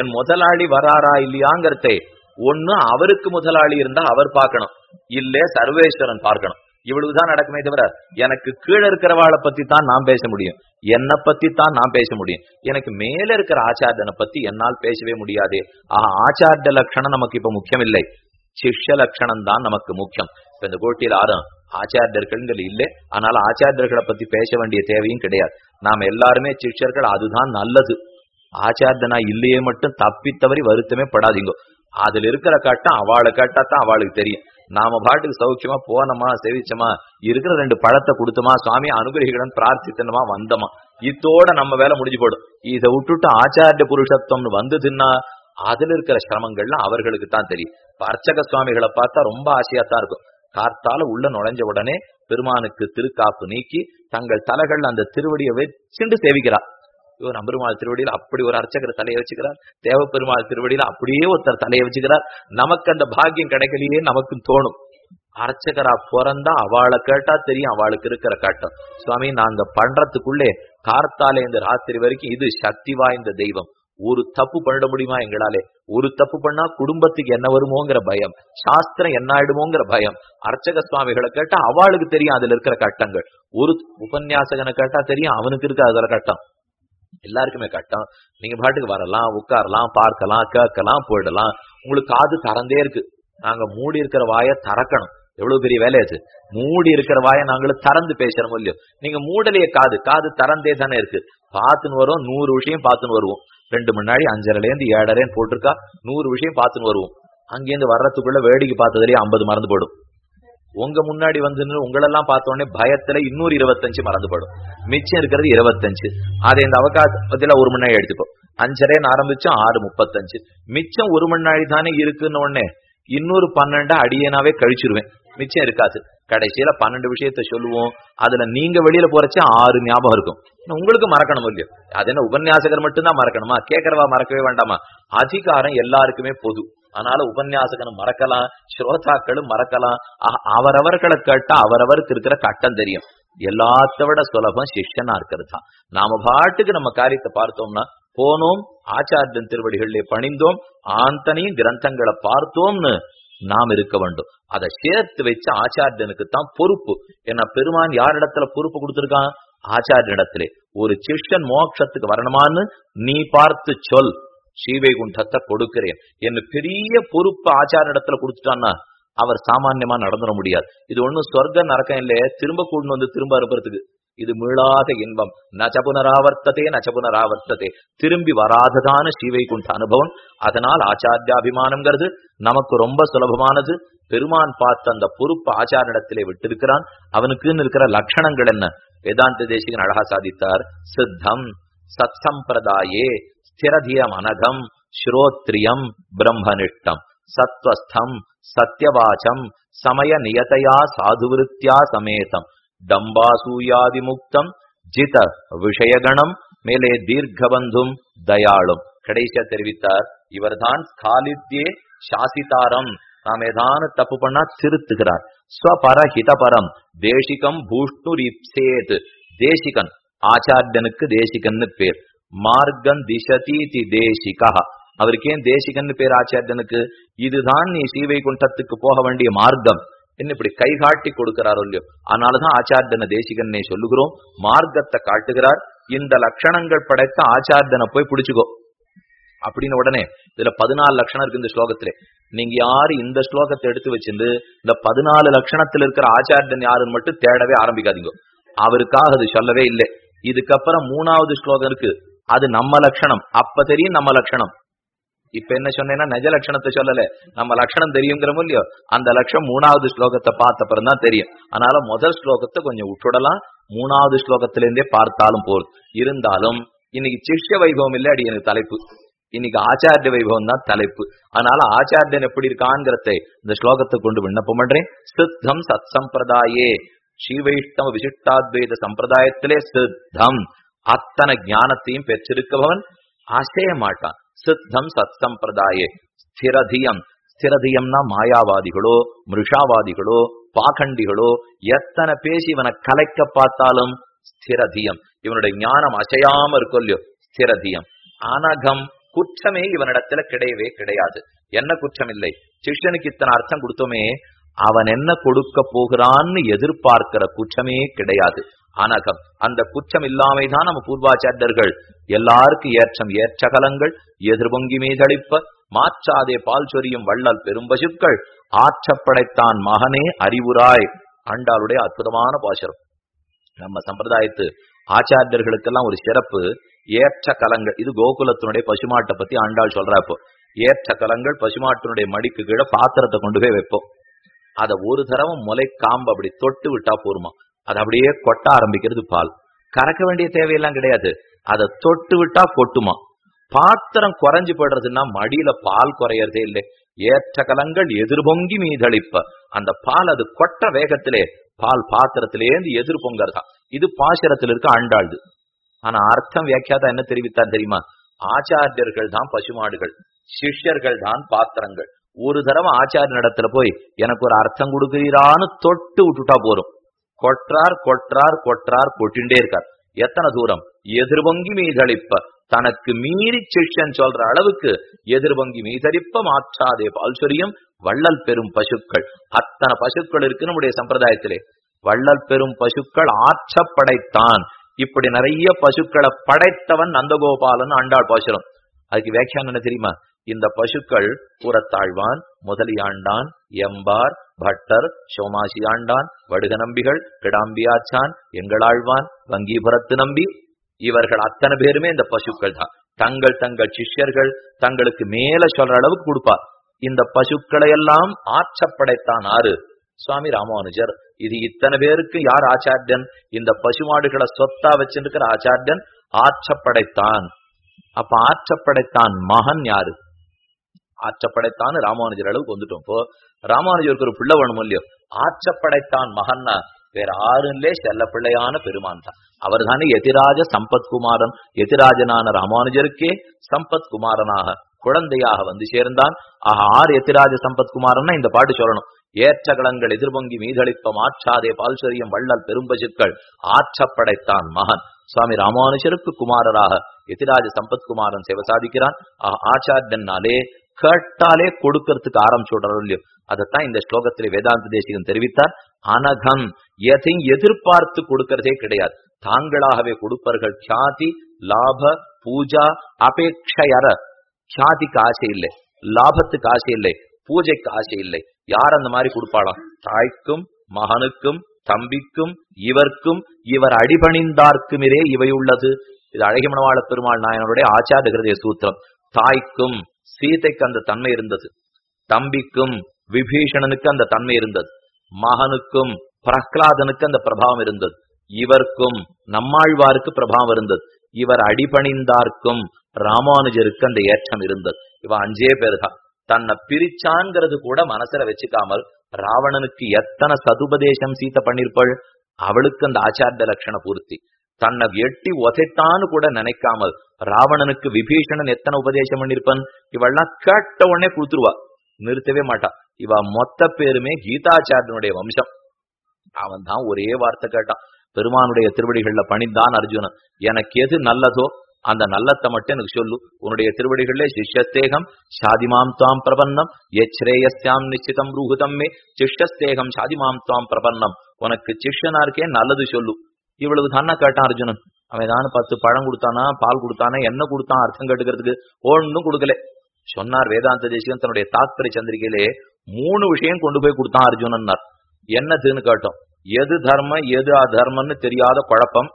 Speaker 1: என் முதலாளி வராரா இல்லையாங்கிறதே ஒண்ணு அவருக்கு முதலாளி இருந்தா அவர் பார்க்கணும். இல்ல சர்வேஸ்வரன் பார்க்கணும். இவ்வளவுதான் நடக்குமே தவிர எனக்கு கீழே இருக்கிறவாளை பத்தி தான் நான் பேச முடியும். என்னை பத்தி தான் நான் பேச முடியும். எனக்கு மேல இருக்கிற ஆச்சாரியனை பத்தி என்னால் பேசவே முடியாது. ஆஹ் ஆச்சாரிய லட்சணம் நமக்கு இப்ப முக்கியம் இல்லை சிஷ்ய லட்சணம் தான் நமக்கு முக்கியம். இப்ப இந்த கோட்டியில் ஆரம் ஆச்சாரியர்கள் இல்லை. ஆனால் ஆச்சாரியர்களை பத்தி பேச வேண்டிய தேவையும் கிடையாது. நாம் எல்லாருமே சிஷ்யர்கள் அதுதான் நல்லது. ஆச்சாரியனா இல்லையே மட்டும் தப்பித்தவரி வருத்தமே படாதீங்க. அதுல இருக்கிற கட்டம் அவளை கட்டத்தான் தான் அவளுக்கு தெரியும். நாம பாட்டுக்கு சௌக்கியமா போனோமா சேவிச்சோமா இருக்கிற ரெண்டு பழத்தை கொடுத்தோமா சுவாமி அனுகிரகிடன் பிரார்த்தித்தனமா வந்தோமா? இத்தோட நம்ம வேலை முடிஞ்சு போடும். இதை விட்டுட்டு ஆச்சாரிய புருஷத்துவம்னு வந்ததுன்னா அதுல இருக்கிற சிரமங்கள்லாம் அவர்களுக்கு தான் தெரியும். அர்ச்சக சுவாமிகளை பார்த்தா ரொம்ப ஆசையாத்தான் தான் இருக்கும். கார்த்தால உள்ள நுழைஞ்ச உடனே பெருமானுக்கு திருக்காப்பு நீக்கி தங்கள் தலைகள் அந்த திருவடியை வச்சுண்டு சேவிக்கிறார் இவர் நம்பெருமாள் திருவடியில அப்படி ஒரு அர்ச்சகர் தலையை வச்சுக்கிறார். தேவப்பெருமாள் திருவடியில அப்படியே ஒருத்தர் தலையை வச்சுக்கிறார். நமக்கு அந்த பாக்கியம் கிடைக்கலையே நமக்கும் தோணும். அர்ச்சகரா பிறந்தா அவளை கேட்டா தெரியும் அவளுக்கு இருக்கிற கட்டம். சுவாமி நாங்க பண்றதுக்குள்ளே கார்த்தாலே இந்த ராத்திரி வரைக்கும் இது சக்தி வாய்ந்த தெய்வம். ஒரு தப்பு பண்ண முடியுமா எங்களாலே? ஒரு தப்பு பண்ணா குடும்பத்துக்கு என்ன வருமோங்கிற பயம். சாஸ்திரம் என்ன ஆயிடுமோங்கிற பயம். அர்ச்சக சுவாமிகளை கேட்டா அவளுக்கு தெரியும் அதுல இருக்கிற கட்டங்கள். ஒரு உபன்யாசகனை கேட்டா தெரியும் அவனுக்கு இருக்க அதுல கட்டம். எல்லாருக்குமே கட்டம். நீங்க பாட்டுக்கு வரலாம் உட்காரலாம் பார்க்கலாம் கேட்கலாம் போயிடலாம். உங்களுக்கு காது திறந்தே இருக்கு. நாங்க மூடி இருக்கிற வாயை திறக்கணும். எவ்வளவு பெரிய வேலையாச்சு மூடி இருக்கிற வாயை நாங்களும் திறந்து பேசுறோம் இல்லையோ? நீங்க மூடலையே காது. காது திறந்தே தானே இருக்கு. பார்த்துன்னு வரும் நூறு விஷயம் பார்த்துன்னு வருவோம். ரெண்டு முன்னாடி அஞ்சரைல இருந்து ஏழரைன்னு போட்டிருக்கா. நூறு விஷயம் பார்த்துன்னு வருவோம். அங்கேருந்து வர்றதுக்குள்ள வேடிக்கை பார்த்ததுலயே ஐம்பது மறந்து போடும் உங்க முன்னாடி வந்து உங்களெல்லாம் பார்த்தோடனே பயத்துல இன்னொரு இருபத்தஞ்சு மறந்துபடும். மிச்சம் இருக்கிறது இருபத்தஞ்சு. அதை இந்த அவகாசத்துல ஒரு மணி நேரம் எடுத்துக்கோ. அஞ்சரைன்னு ஆரம்பிச்சோம் ஆறு முப்பத்தஞ்சு. மிச்சம் ஒரு மணி நாள் தானே இருக்குன்னு உடனே இன்னொரு பன்னெண்டா அடியனாவே கழிச்சிருவேன். மிச்சம் இருக்காது. கடைசியில பன்னெண்டு விஷயத்த சொல்லுவோம். அதுல நீங்க வெளியில போறச்ச ஆறு ஞாபகம் இருக்கும். உங்களுக்கு மறக்கணும் இல்லையோ? அது என்ன உபன்யாசகர் மட்டும்தான் மறக்கணுமா? கேட்கறவா மறக்கவே வேண்டாமா? அதிகாரம் எல்லாருக்குமே பொது. அதனால உபன்யாசகனும் மறக்கலாம் ஸ்ரோதாக்களும் மறக்கலாம். அவரவர்களை கேட்டா அவரவருக்கு இருக்கிற கட்டம் தெரியும். எல்லாத்த விட சுலபம் சிஷ்யனா இருக்கிறது. தான் நாம பாட்டுக்கு நம்ம காரியத்தை பார்த்தோம்னா போனோம் ஆச்சாரியன் திருவடிகளிலே பணிந்தோம் ஆந்தனையும் கிரந்தங்களை பார்த்தோம்னு நாம் இருக்க வேண்டும். அதை சேர்த்து வச்ச ஆச்சாரியனுக்கு தான் பொறுப்பு. ஏன்னா பெருமான் யாரிடத்துல பொறுப்பு கொடுத்திருக்கான்? ஆச்சாரியனிடத்திலே. ஒரு சிஷ்யன் மோட்சத்துக்கு வரணுமான்னு நீ பார்த்து சொல். ஸ்ரீவைகுண்டத்தை கொடுக்கிறேன். என்ன பெரிய பொறுப்பு ஆச்சார இடத்துல கொடுத்துட்டான்னா அவர் சாமான்யமா நடந்துட முடியாது. இது ஒண்ணும் சொர்க்க நரக்கம் இல்லையே. திரும்ப கூண்டு வந்து திரும்ப அறுப்புறதுக்கு இது மீளாத இன்பம். நச்சபுனராவர்த்ததே நச்சபுனராவர்த்ததே. திரும்பி வராததான ஸ்ரீவைகுண்ட அனுபவம். அதனால் ஆச்சாரியாபிமானம்ங்கிறது நமக்கு ரொம்ப சுலபமானது. பெருமான் பார்த்த அந்த பொறுப்பு ஆச்சாரிடத்திலே விட்டிருக்கிறான். அவனுக்குன்னு இருக்கிற லட்சணங்கள் என்ன? வேதாந்த தேசிகன் அழகா சாதித்தார். சித்தம் சத்சம்பிரதாயே சம்பிரதாயே ஸ்திரதியம் அனகம் ஸ்ரோத்ரியம் பிரம்மனிஷ்டம் சத்வஸ்தம் சத்யவாச்சம் சமய நியதையா சாதுவிருத்தியா சமேதம் டம்பாசூயாதி முக்தம் ஜித விஷயகணம் மேலே தீர்க்கபந்தும் தயாளும் கடைசியா தெரிவித்தார் இவர்தான் காலித்யே சாசிதாரம்। நாம் ஏதான தப்பு பண்ணா திருத்துகிறார்। ஸ்வபர ஹிதபரம் தேசிகம் பூஷ்ணுரிப்சேத் தேசிகன் ஆச்சாரியனுக்கு தேசிகன்னு பேர்। மார்க்கம் திசதீதி தேசிகா அவருக்கு ஏன் தேசிகன்னு பேர் ஆச்சாரியனுக்கு இதுதான் நீ ஸ்ரீவைகுண்டத்துக்கு போக வேண்டிய மார்க்கம். என்ன இப்படி கை காட்டி இல்லையோ? அதனாலதான் ஆச்சாரியனை தேசிகன்னே சொல்லுகிறோம். மார்க்கத்தை காட்டுகிறார். இந்த லட்சணங்கள் படைத்த ஆச்சாரியனை போய் பிடிச்சுக்கோ. அப்படின்னு உடனே இதுல பதினாலு லட்சணம் இருக்கு இந்த ஸ்லோகத்திலே. நீங்க யாரு இந்த ஸ்லோகத்தை எடுத்து வச்சிருந்து இந்த பதினாலு லட்சணத்துல இருக்கிற ஆச்சாரியன் யாருன்னு மட்டும் தேடவே ஆரம்பிக்காதீங்க. அவருக்காக அது சொல்லவே இல்லை. இதுக்கப்புறம் மூணாவது ஸ்லோகம் இருக்கு. அது நம்ம லட்சணம். அப்ப தெரியும் நம்ம லட்சணம். இப்ப என்ன சொன்னேன்னா நிஜ லட்சணத்தை சொல்லல. நம்ம லட்சணம் தெரியுங்கிறோம் இல்லையோ அந்த லட்சம் மூணாவது ஸ்லோகத்தை பார்த்தப்புறம் தான் தெரியும். அதனால முதல் ஸ்லோகத்தை கொஞ்சம் விட்டுடலாம் மூணாவது ஸ்லோகத்திலேருந்தே பார்த்தாலும் போல். இருந்தாலும் இன்னைக்கு சிஷ்ய வைபவம் இல்லை அடி எனக்கு தலைப்பு. இன்னைக்கு ஆச்சாரிய வைபவம் தான் தலைப்பு. அதனால ஆச்சாரியன் எப்படி இருக்கான்ங்கிறதை இந்த ஸ்லோகத்தை கொண்டு விண்ணப்பம் பண்றேன். சித்தம் சத் சம்பிரதாயே ஸ்ரீவைஷ்ணவ விசிஷ்டாத்வைத சம்பிரதாயத்திலே சித்தம். அத்தனை ஞானத்தையும் பெற்றிருக்கவன் அசைய மாட்டான் சித்தம் சத் சம்பிரதாயே ஸ்திரதியம். ஸ்திரதியம்னா மாயாவாதிகளோ மிருஷாவாதிகளோ பாகண்டிகளோ எத்தனை பேசி இவனை கலைக்க பார்த்தாலும் ஸ்திரதியம். இவனுடைய ஞானம் அசையாம இருக்கும் இல்லையோ ஸ்திரதியம். அனகம் குற்றமே இவனிடத்துல கிடையவே கிடையாது. என்ன குற்றம் இல்லை சிஷ்யனுக்கு இத்தனை அர்த்தம் கொடுத்தோமே அவன் என்ன கொடுக்க போகிறான்னு எதிர்பார்க்கிற குற்றமே கிடையாது. அனகம் அந்த குற்றம் இல்லாமைதான் நம்ம பூர்வாச்சாரியர்கள். எல்லாருக்கும் ஏற்றம் ஏற்றகலங்கள் எதிர்பொங்கி மீதளிப்ப மாற்றாதே பால் சொரியும் வள்ளல் பெரும்பசுக்கள் ஆற்றப்படைத்தான் மகனே அறிவுராய். ஆண்டாளுடைய அற்புதமான பாசுரம். நம்ம சம்பிரதாயத்து ஆச்சாரியர்களுக்கெல்லாம் ஒரு சிறப்பு ஏற்ற கலங்கள் இது கோகுலத்தினுடைய பசுமாட்டை பத்தி ஆண்டாள் சொல்றாப்போ ஏற்ற கலங்கள் பசுமாட்டினுடைய மடிக்கு கீழே பாத்திரத்தை கொண்டு போய் வைப்போம். அதை ஒரு தடவை முலை காம்பு அப்படி தொட்டு விட்டா போருமா? அது அப்படியே கொட்ட ஆரம்பிக்கிறது பால். கறக்க வேண்டிய தேவையெல்லாம் கிடையாது. அதை தொட்டு விட்டா கொட்டுமா? பாத்திரம் குறைஞ்சு போடுறதுன்னா மடியில பால் குறையறதே இல்லை. ஏற்ற கலங்கள் எதிர்பொங்கி மீதளிப்ப. அந்த பால் அது கொட்ட வேகத்திலே பால் பாத்திரத்திலேந்து எதிர் பொங்கறதா. இது பாசுரத்தில் இருக்க ஆண்டாள்து. ஆனா அர்த்தம் வியாக்கியாதா என்ன தெரிவித்தார் தெரியுமா? ஆச்சாரியர்கள் தான் பசுமாடுகள். சிஷ்யர்கள் தான் பாத்திரங்கள். ஒரு தடவை ஆச்சாரிய இடத்துல போய் எனக்கு ஒரு அர்த்தம் கொடுக்குறீரான்னு தொட்டு விட்டுட்டா போறோம் கொற்றார் கொற்றார் கொற்றார் கொட்டிண்டே இருக்கார். எத்தனை தூரம்? எதிர்வங்கி மீதளிப்ப. தனக்கு மீறி சிஷ்யன் சொல்ற அளவுக்கு எதிர்வங்கி மீதளிப்ப மாற்றாதே பால்சொரியும் வள்ளல் பெரும் பசுக்கள். அத்தனை பசுக்கள் இருக்கு நம்முடைய சம்பிரதாயத்திலே. வள்ளல் பெரும் பசுக்கள் ஆற்றப்படைத்தான் இப்படி நிறைய பசுக்களை படைத்தவன் நந்தகோபாலன் ஆண்டாள் பாசுரம். அதுக்கு வியாக்கியானம் என்ன தெரியுமா? இந்த பசுக்கள் புறத்தாழ்வான் முதலியாண்டான் எம்பார் பட்டர் சோமாசியாண்டான் வடுக நம்பிகள் கிடாம்பியாச்சான் எங்களாழ்வான் வங்கீபுரத்து நம்பி. இவர்கள் அத்தனை பேருமே இந்த பசுக்கள் தான். தங்கள் தங்கள் சிஷ்யர்கள் தங்களுக்கு மேல சொல்ற அளவுக்கு கொடுப்பார். இந்த பசுக்களை எல்லாம் ஆற்றப்படைத்தான் ஆறு. சுவாமி ராமானுஜர் இது இத்தனை பேருக்கு யார் ஆச்சாரியன்? இந்த பசுமாடுகளை சொத்தா வச்சிருக்கிற ஆச்சாரியன் ஆற்றப்படைத்தான் அப்ப ஆற்றப்படைத்தான் மகன் யாரு? ஆற்றப்படைத்தான் ராமானுஜர் அளவுக்கு வந்துட்டோம். இப்போ ராமானுஜருக்கு ஒரு பிள்ளை வேணும் இல்லையோ? ஆற்றப்படைத்தான் மகன்னா. வேற ஆறுலே செல்ல பிள்ளையான பெருமான் தான். அவர் தானே எதிராஜ சம்பத்குமாரன். எதிராஜனான ராமானுஜருக்கே சம்பத்குமாரனாக குழந்தையாக வந்து சேர்ந்தான். ஆக ஆறு எத்திராஜ சம்பத்குமாரன்னா இந்த பாட்டு சொல்லணும். ஏற்றகலங்கள் எதிர்பொங்கி மீதளிப்பம் மாற்றாதே பால்சரியம் வள்ளல் பெரும்பசுக்கள். ஆற்றப்படைத்தான் மகன். சுவாமி ராமானுஜருக்கு குமாரராக எதிராஜ சம்பத்குமாரன் சேவை சாதிக்கிறான். ஆச்சாரியனாலே கேட்டாலே கொடுக்கறதுக்கு ஆரம்பிச்சுடுறோம் இல்லையோ? அதைத்தான் இந்த ஸ்லோகத்திலே வேதாந்த தேசிகன் தெரிவித்தார். அனகம் எதையும் எதிர்பார்த்து கொடுக்கறதே கிடையாது. தாங்களாகவே கொடுப்பார்கள் கியாதி லாப பூஜா அபேட்சையற கியாதிக்கு ஆசை இல்லை. லாபத்துக்கு ஆசை இல்லை. பூஜைக்கு ஆசை இல்லை. யார் அந்த மாதிரி கொடுப்பாளாம்? தாய்க்கும் மகனுக்கும் தம்பிக்கும் இவர்க்கும் இவர் அடிபணிந்தார்க்குமிரே இவை உள்ளது இது அழகிமணவாள பெருமாள் நாயனருடைய ஆச்சார ஹிருதய சூத்திரம். தாய்க்கும் சீதைக்கு அந்த தன்மை இருந்தது. தம்பிக்கும் விபீஷணனுக்கு அந்த தன்மை இருந்தது. மகனுக்கும் பிரஹ்லாதனுக்கு அந்த பிரபாவம் இருந்தது. இவருக்கும் நம்மாழ்வாருக்கு பிரபாவம் இருந்தது. இவர் அடிபணிந்தார்க்கும் ராமானுஜருக்கு அந்த ஏற்றம் இருந்தது. இவ அஞ்சே பேர் தன்னை பிரிச்சான்ங்கிறது கூட மனசுல வச்சுக்காமல் ராவணனுக்கு எத்தனை சதுபதேசம் சீத்த பண்ணிருப்பாள்? அவளுக்கு அந்த ஆச்சாரிய லட்சண பூர்த்தி. தன்னை எட்டி உதைத்தான்னு கூட நினைக்காமல் ராவணனுக்கு விபீஷணன் எத்தனை உபதேசம் பண்ணிருப்பன்? இவெல்லாம் கேட்ட உடனே கொடுத்துருவா. நிறுத்தவே மாட்டா. இவ மொத்த பேருமே கீதாச்சாரியனுடைய வம்சம். அவன் தான் ஒரே வார்த்தை கேட்டான் பெருமானுடைய திருவடிகள்ல பணிந்தான் அர்ஜுனன். எனக்கு எது நல்லதோ அந்த நல்லத்தை மட்டும் எனக்கு சொல்லு. உன்னுடைய திருவடிகளிலே சிஷ்யஸ்தேகம் சாதிமாம் தாம் பிரபன்னம். எச்ரேயஸ்யாம் நிச்சிதம் ரூகுதம் மே. சிஷ்யஸ்தேகம் சாதிமாம் தாம் பிரபன்னம். உனக்கு சிஷ்யனா இருக்கே நல்லது சொல்லு. இவ்வளவு தானா கேட்டான் அர்ஜுனன். அவன் ஏதாவது பத்து பழம் கொடுத்தானா பால் கொடுத்தானா என்ன கொடுத்தான் அர்த்தம் கேட்டுக்கிறதுக்கு ஒன்றும் கொடுக்கல. சொன்னார் வேதாந்த தேசிகன் தன்னுடைய தாத்பரி சந்திரிகையிலே மூணு விஷயம் கொண்டு போய் கொடுத்தான் அர்ஜுனன்னார். என்னதுன்னு கேட்டோம். எது தர்மம் எது அதர்மம்னு தெரியாத குழப்பம்.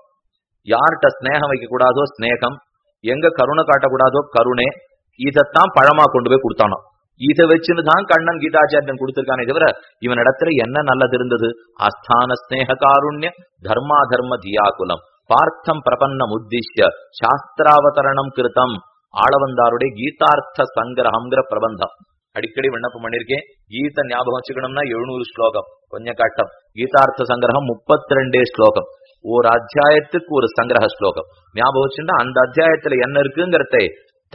Speaker 1: யார்கிட்ட ஸ்னேகம் வைக்க கூடாதோ ஸ்நேகம் எங்க கருணை காட்டக்கூடாதோ கருணை. இதைத்தான் பழமா கொண்டு போய் கொடுத்தானோ இதை வச்சுன்னு தான் கண்ணன் கீதாச்சாரியன் கொடுத்திருக்கானே தவிர இவன் இடத்துல என்ன நல்லது இருந்தது? அஸ்தான ஸ்நேக காருண்ய தர்மா தர்ம தியாகுலம். பார்த்தம் பிரபன்னம் உத்திஷ்ய சாஸ்திராவதரணம் கிருத்தம். ஆளவந்தாருடைய கீதார்த்த சங்கிரகம்ங்கிற பிரபந்தம். அடிக்கடி விண்ணப்பம் பண்ணிருக்கேன் கீத ஞாபகம் வச்சுக்கணும்னா எழுநூறு ஸ்லோகம். கொஞ்சம் கட்டம். கீதார்த்த சங்கிரகம் முப்பத்தி ரெண்டே ஸ்லோகம். ஒரு அத்தியாயத்துக்கு ஒரு சங்கிரக ஸ்லோகம். ஞாபகம் வச்சுன்னா அந்த அத்தியாயத்துல என்ன இருக்குங்கிறத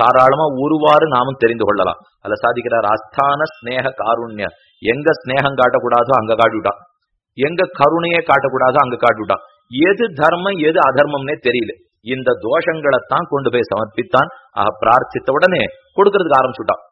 Speaker 1: தாராளமா ஒருவாறு நாமும் தெரிந்து கொள்ளலாம். அதுல சாதிக்கிறார் அஸ்தான ஸ்நேக காருண்ய. எங்க ஸ்நேகம் காட்டக்கூடாதோ அங்க காட்டிவிட்டான். எங்க கருணையே காட்டக்கூடாதோ அங்க காட்டிவிட்டான். எது தர்மம் எது அதர்மம்னே தெரியல. இந்த தோஷங்களைத்தான் கொண்டு போய் சமர்ப்பித்தான். ஆக பிரார்த்தித்த உடனே கொடுக்கறதுக்கு ஆரம்பிச்சுட்டான்.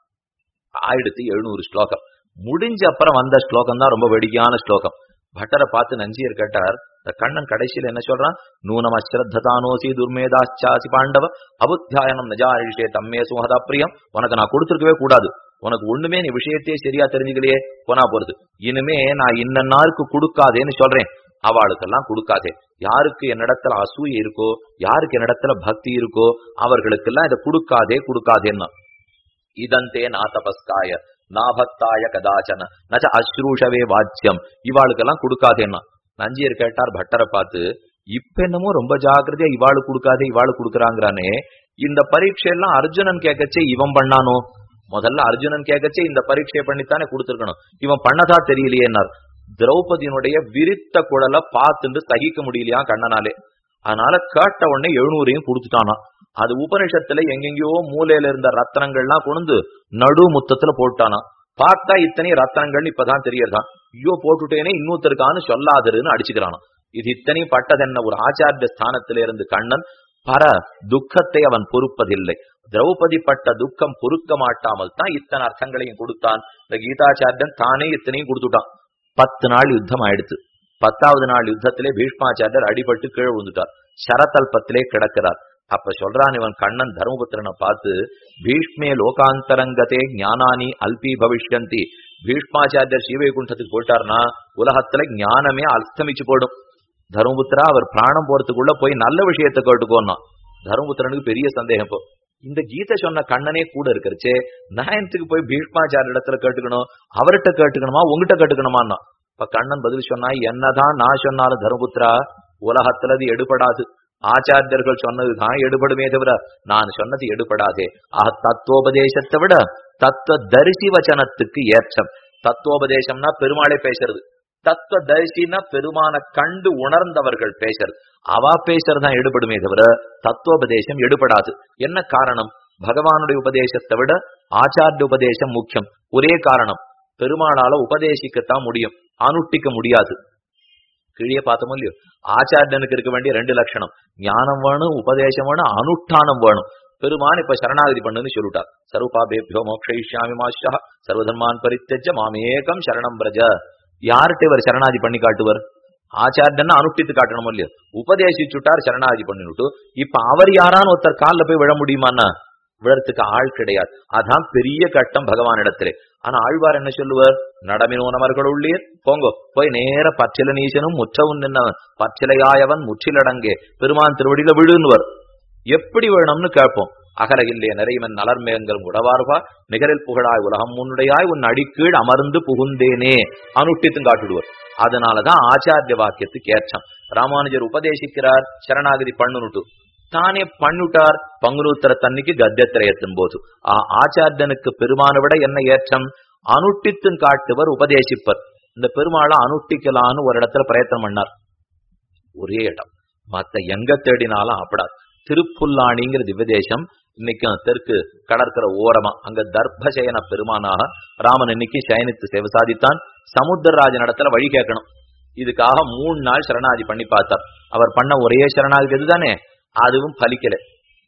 Speaker 1: ஆயிரத்தி எழுநூறு ஸ்லோகம். முடிஞ்ச அப்புறம் வந்த ஸ்லோகம் தான் ரொம்ப வெடிக்கையான ஸ்லோகம். பட்டரை பார்த்து நஞ்சியர் கேட்டார் இந்த கண்ணன் கடைசியில் என்ன சொல்றான்? நூனம் அஸ்ரத்தானோசி துர்மேதாச்சாசி பாண்டவ அபுத்தியாயனம் நஜாரிஷே தம்மே சுமதா பிரியம். உனக்கு நான் கொடுத்துருக்கவே கூடாது. உனக்கு ஒண்ணுமே நீ விஷயத்தையே சரியா தெரிஞ்சுக்கலையே. போனா போறது. இனிமே நான் இன்னன்னாருக்கு கொடுக்காதேன்னு சொல்றேன். அவளுக்கெல்லாம் கொடுக்காதே. யாருக்கு என்னிடத்துல அசூய இருக்கோ யாருக்கு என்னிடத்துல பக்தி இருக்கோ அவர்களுக்கெல்லாம் இதை கொடுக்காதே கொடுக்காதேன்னு. இதந்தே நாதபஸ்காய. நாபத்தாய கதாச்சன. நச்ச அஸ்ரூஷவே வாச்சியம். இவாளுக்கெல்லாம் கொடுக்காதேன்னா நஞ்சியர் கேட்டார் பட்டரை பார்த்து இப்ப என்னமோ ரொம்ப ஜாக்கிரதையா இவாளு கொடுக்காதே இவாளு கொடுக்குறாங்கிறானே. இந்த பரீட்சையெல்லாம் அர்ஜுனன் கேட்கச்சே இவன் பண்ணானோ? முதல்ல அர்ஜுனன் கேட்கச்சே இந்த பரீட்சையை பண்ணித்தானே கொடுத்துருக்கணும். இவன் பண்ணதா தெரியலையேன்னார். திரௌபதியினுடைய விரித்த குழலை பார்த்துட்டு சகிக்க முடியலையா கண்ணனாலே. அதனால கேட்ட உடனே எழுநூறையும் கொடுத்துட்டானா அது உபனிஷத்துல எங்கெங்கயோ மூலையில இருந்த ரத்தனங்கள்லாம் கொண்டு நடு முத்தத்துல போட்டானா. பார்த்தா இத்தனை ரத்தனங்கள்னு இப்பதான் தெரியறதான் ஐயோ போட்டுட்டேனே இன்னொருத்தருக்கான்னு சொல்லாதருன்னு அடிச்சுக்கிறானா. இது இத்தனை பட்டதென்ன ஒரு ஆச்சாரிய ஸ்தானத்தில இருந்து கண்ணன் பர துக்கத்தை அவன் பொறுப்பதில்லை. திரௌபதி பட்ட துக்கம் பொறுக்க மாட்டாமல் தான் இத்தனை அர்த்தங்களையும் கொடுத்தான். இந்த கீதாச்சாரியன் தானே இத்தனையும் கொடுத்துட்டான். பத்து நாள் யுத்தம் ஆயிடுத்து. பத்தாவது நாள் யுத்தத்திலே பீஷ்மாச்சாரியர் அடிபட்டு கீழே விழுந்துட்டார். சரதல்பத்திலே கிடக்கிறார். அப்ப சொல்றான் இவன் கண்ணன் தர்மபுத்திரனை பார்த்து பீஷ்மே லோகாந்தரங்கதே ஞானானி அல்பி பவிஷ்யந்தி. பீஷ்மாச்சாரியர் ஸ்ரீவைகுண்டத்துக்கு போயிட்டார்னா உலகத்துல ஞானமே அஸ்தமிச்சு போயிடும். தர்மபுத்திரா அவர் பிராணம் போறதுக்குள்ள போய் நல்ல விஷயத்தை கேட்டுக்கோன்னா. தர்மபுத்திரனுக்கு பெரிய சந்தேகம் போ இந்த கீதை சொன்ன கண்ணனே கூட இருக்கிறச்சே நயனத்துக்கு போய் பீஷ்மாச்சாரிய இடத்துல கேட்டுக்கணும் அவர்கிட்ட கேட்டுக்கணுமா உங்ககிட்ட கேட்டுக்கணுமான்னா. இப்ப கண்ணன் பதில் சொன்னா என்னதான் நான் சொன்னாலும் தர்மபுத்திரா உலகத்துல அது எடுபடாது. ஆச்சாரியர்கள் சொன்னதுதான் எடுபடுமே தவிர நான் சொன்னது எடுபடாதே. ஆக தத்துவோபதேசத்தை விட தத்துவ தரிசி வச்சனத்துக்கு ஏற்றம். தத்துவோபதேசம்னா பெருமாளே பேசுறது. தத்துவ தரிசினா பெருமான கண்டு உணர்ந்தவர்கள் பேசுறது. அவா பேசுறதுதான் எடுபடுமே தவிர தத்துவோபதேசம் எடுபடாது. என்ன காரணம்? பகவானுடைய உபதேசத்தை விட ஆச்சாரிய உபதேசம் முக்கியம். ஒரே காரணம். பெருமாளால உபதேசிக்கத்தான் முடியும். அனுஷ்டிக்க முடியாது. கீழே பார்த்தோமோ இல்லையோ? ஆச்சாரியனுக்கு இருக்க வேண்டிய ரெண்டு லட்சணம். ஞானம் வேணும் உபதேசம் வேணும் அனுஷ்டானம் வேணும். பெருமான் இப்ப சரணாகதி பண்ணுன்னு சொல்லிட்டார். சர்வபாபேபியோ மோக்ஷயிஷ்யாமி மாஷா சர்வதர்மான் பரித்தஜ மாமேகம் சரணம் பிரஜ. யார்கிட்ட இவர் சரணாதி பண்ணி காட்டுவர்? ஆச்சாரியன்னா அனுஷ்டித்து காட்டணும் இல்லையோ? உபதேசிச்சுட்டார் சரணாதி பண்ணிவிட்டு. இப்ப அவர் யாரான்னு ஒருத்தர் காலில் போய் விழ முடியுமான்னா விழறதுக்கு ஆள் கிடையாது. அதான் பெரிய கட்டம் பகவானிடத்திலே. ஆனா ஆழ்வார் என்ன சொல்லுவார்? நடமினோனவர்கள் உள்ளீர் போங்கோ. போய் நேர பச்சில நீசனும் முற்றவும் நின்னவன். பச்சிலையாயவன் முற்றிலடங்கே. பெருமான் திருவடியில விழுன்னுவர் எப்படி வேணும்னு கேட்போம். அகலகில்லே நலர் மேகங்களும் உடவார்வா? நிகரில் புகழாய் உலகம் உன்னுடையாய் உன் அடிக்கீழ் அமர்ந்து புகுந்தேனே. அனுட்டித்தும் காட்டுடுவர். அதனாலதான் ஆச்சாரிய வாக்கியத்துக்கு ஏற்றம். ராமானுஜர் உபதேசிக்கிறார். சரணாகதி பண்ணுனுட்டு. தானே பண்ணுட்டார். பங்குனூத்திர தன்னைக்கு கத்தியத்திரயத்தின் போது. ஆ ஆச்சாரியனுக்கு பெருமானை விட என்ன ஏற்றம்? அனுட்டித்தும் காட்டுவர் உபதேசிப்பர். இந்த பெருமாளை அனுட்டிக்கலான்னு ஒரு இடத்துல பிரயத்தனம் பண்ணார். ஒரே இடம். மத்த எங்க தேடினாலும் அப்படாது திருப்புல்லாணிங்கிற திவ்யதேசம் இன்னைக்கு தெற்கு கடற்கரை ஓரமா. அங்க தர்பசயன பெருமானாக ராமன் இன்னைக்கு சயனித்து சேவை சாதித்தான். சமுத்திரராஜன் இடத்துல வழி கேட்கணும். இதுக்காக மூணு நாள் சரணாதி பண்ணி பார்த்தார். அவர் பண்ண ஒரே சரணாதி இதுதானே அதுவும் பலிக்கல.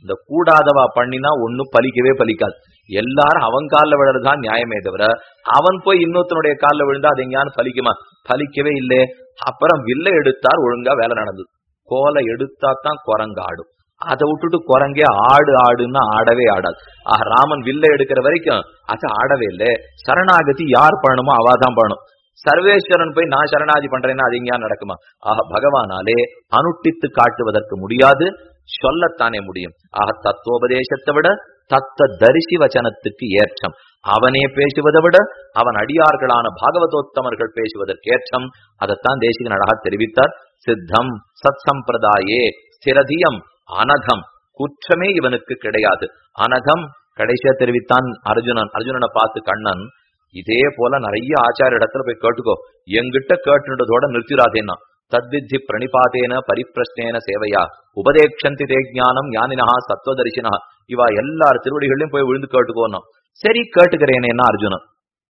Speaker 1: இந்த கூடாதவா பண்ணினா ஒன்னும் பலிக்கவே பலிக்காது. எல்லாரும் அவன் காலில் விழுறதுதான் நியாயமே தவிர அவன் போய் இன்னொருத்தனுடைய காலில் விழுந்தா அது எங்கேயானு பலிக்குமா? பலிக்கவே இல்லை. அப்புறம் வில்ல எடுத்தார் ஒழுங்கா வேலை நடந்தது. கோலை எடுத்தா தான் குரங்கு ஆடும். அதை விட்டுட்டு குரங்கே ஆடு ஆடுன்னா ஆடவே ஆடாது. ஆஹ் ராமன் வில்ல எடுக்கிற வரைக்கும் அது ஆடவே இல்லை. சரணாகதி யார் பண்ணணுமோ அவாதான் பண்ணணும். சர்வேஸ்வரன் போய் நான் சரணாதி பண்றேன்னா அது நடக்குமா? ஆக பகவானாலே அனுட்டித்து காட்டுவதற்கு முடியாது சொல்லத்தானே முடியும். ஆக தத்துவோபதேசத்தை விட தத்த தரிசி வச்சனத்துக்கு ஏற்றம். அவனே பேசுவதை விட அவன் அடியார்களான பாகவதோத்தமர்கள் பேசுவதற்கு ஏற்றம் அதைத்தான் தேசிகன் அழகா தெரிவித்தார். சித்தம் சத் சம்பிரதாயே ஸ்திரதியம் அனகம். குற்றமே இவனுக்கு கிடையாது. அனகம் கடைசியா தெரிவித்தான் அர்ஜுனன். அர்ஜுனனை பார்த்து கண்ணன் இதே போல நிறைய ஆச்சார இடத்துல போய் கேட்டுக்கோ. எங்கிட்ட கேட்டுன்றதோட நிறுத்திராதேன்னா. தத்வித்தி பிரணிபாத்தேன பரிப்பிரஷ்னேன சேவையா. உபதேக்ஷந்தி தே ஞானம் ஞானினஹா சத்வதரிசினா இவா எல்லார் திருவடிகளையும் போய் விழுந்து கேட்டுக்கோணும் சரி கேட்டுக்கிறேனேன்னா அர்ஜுனன்.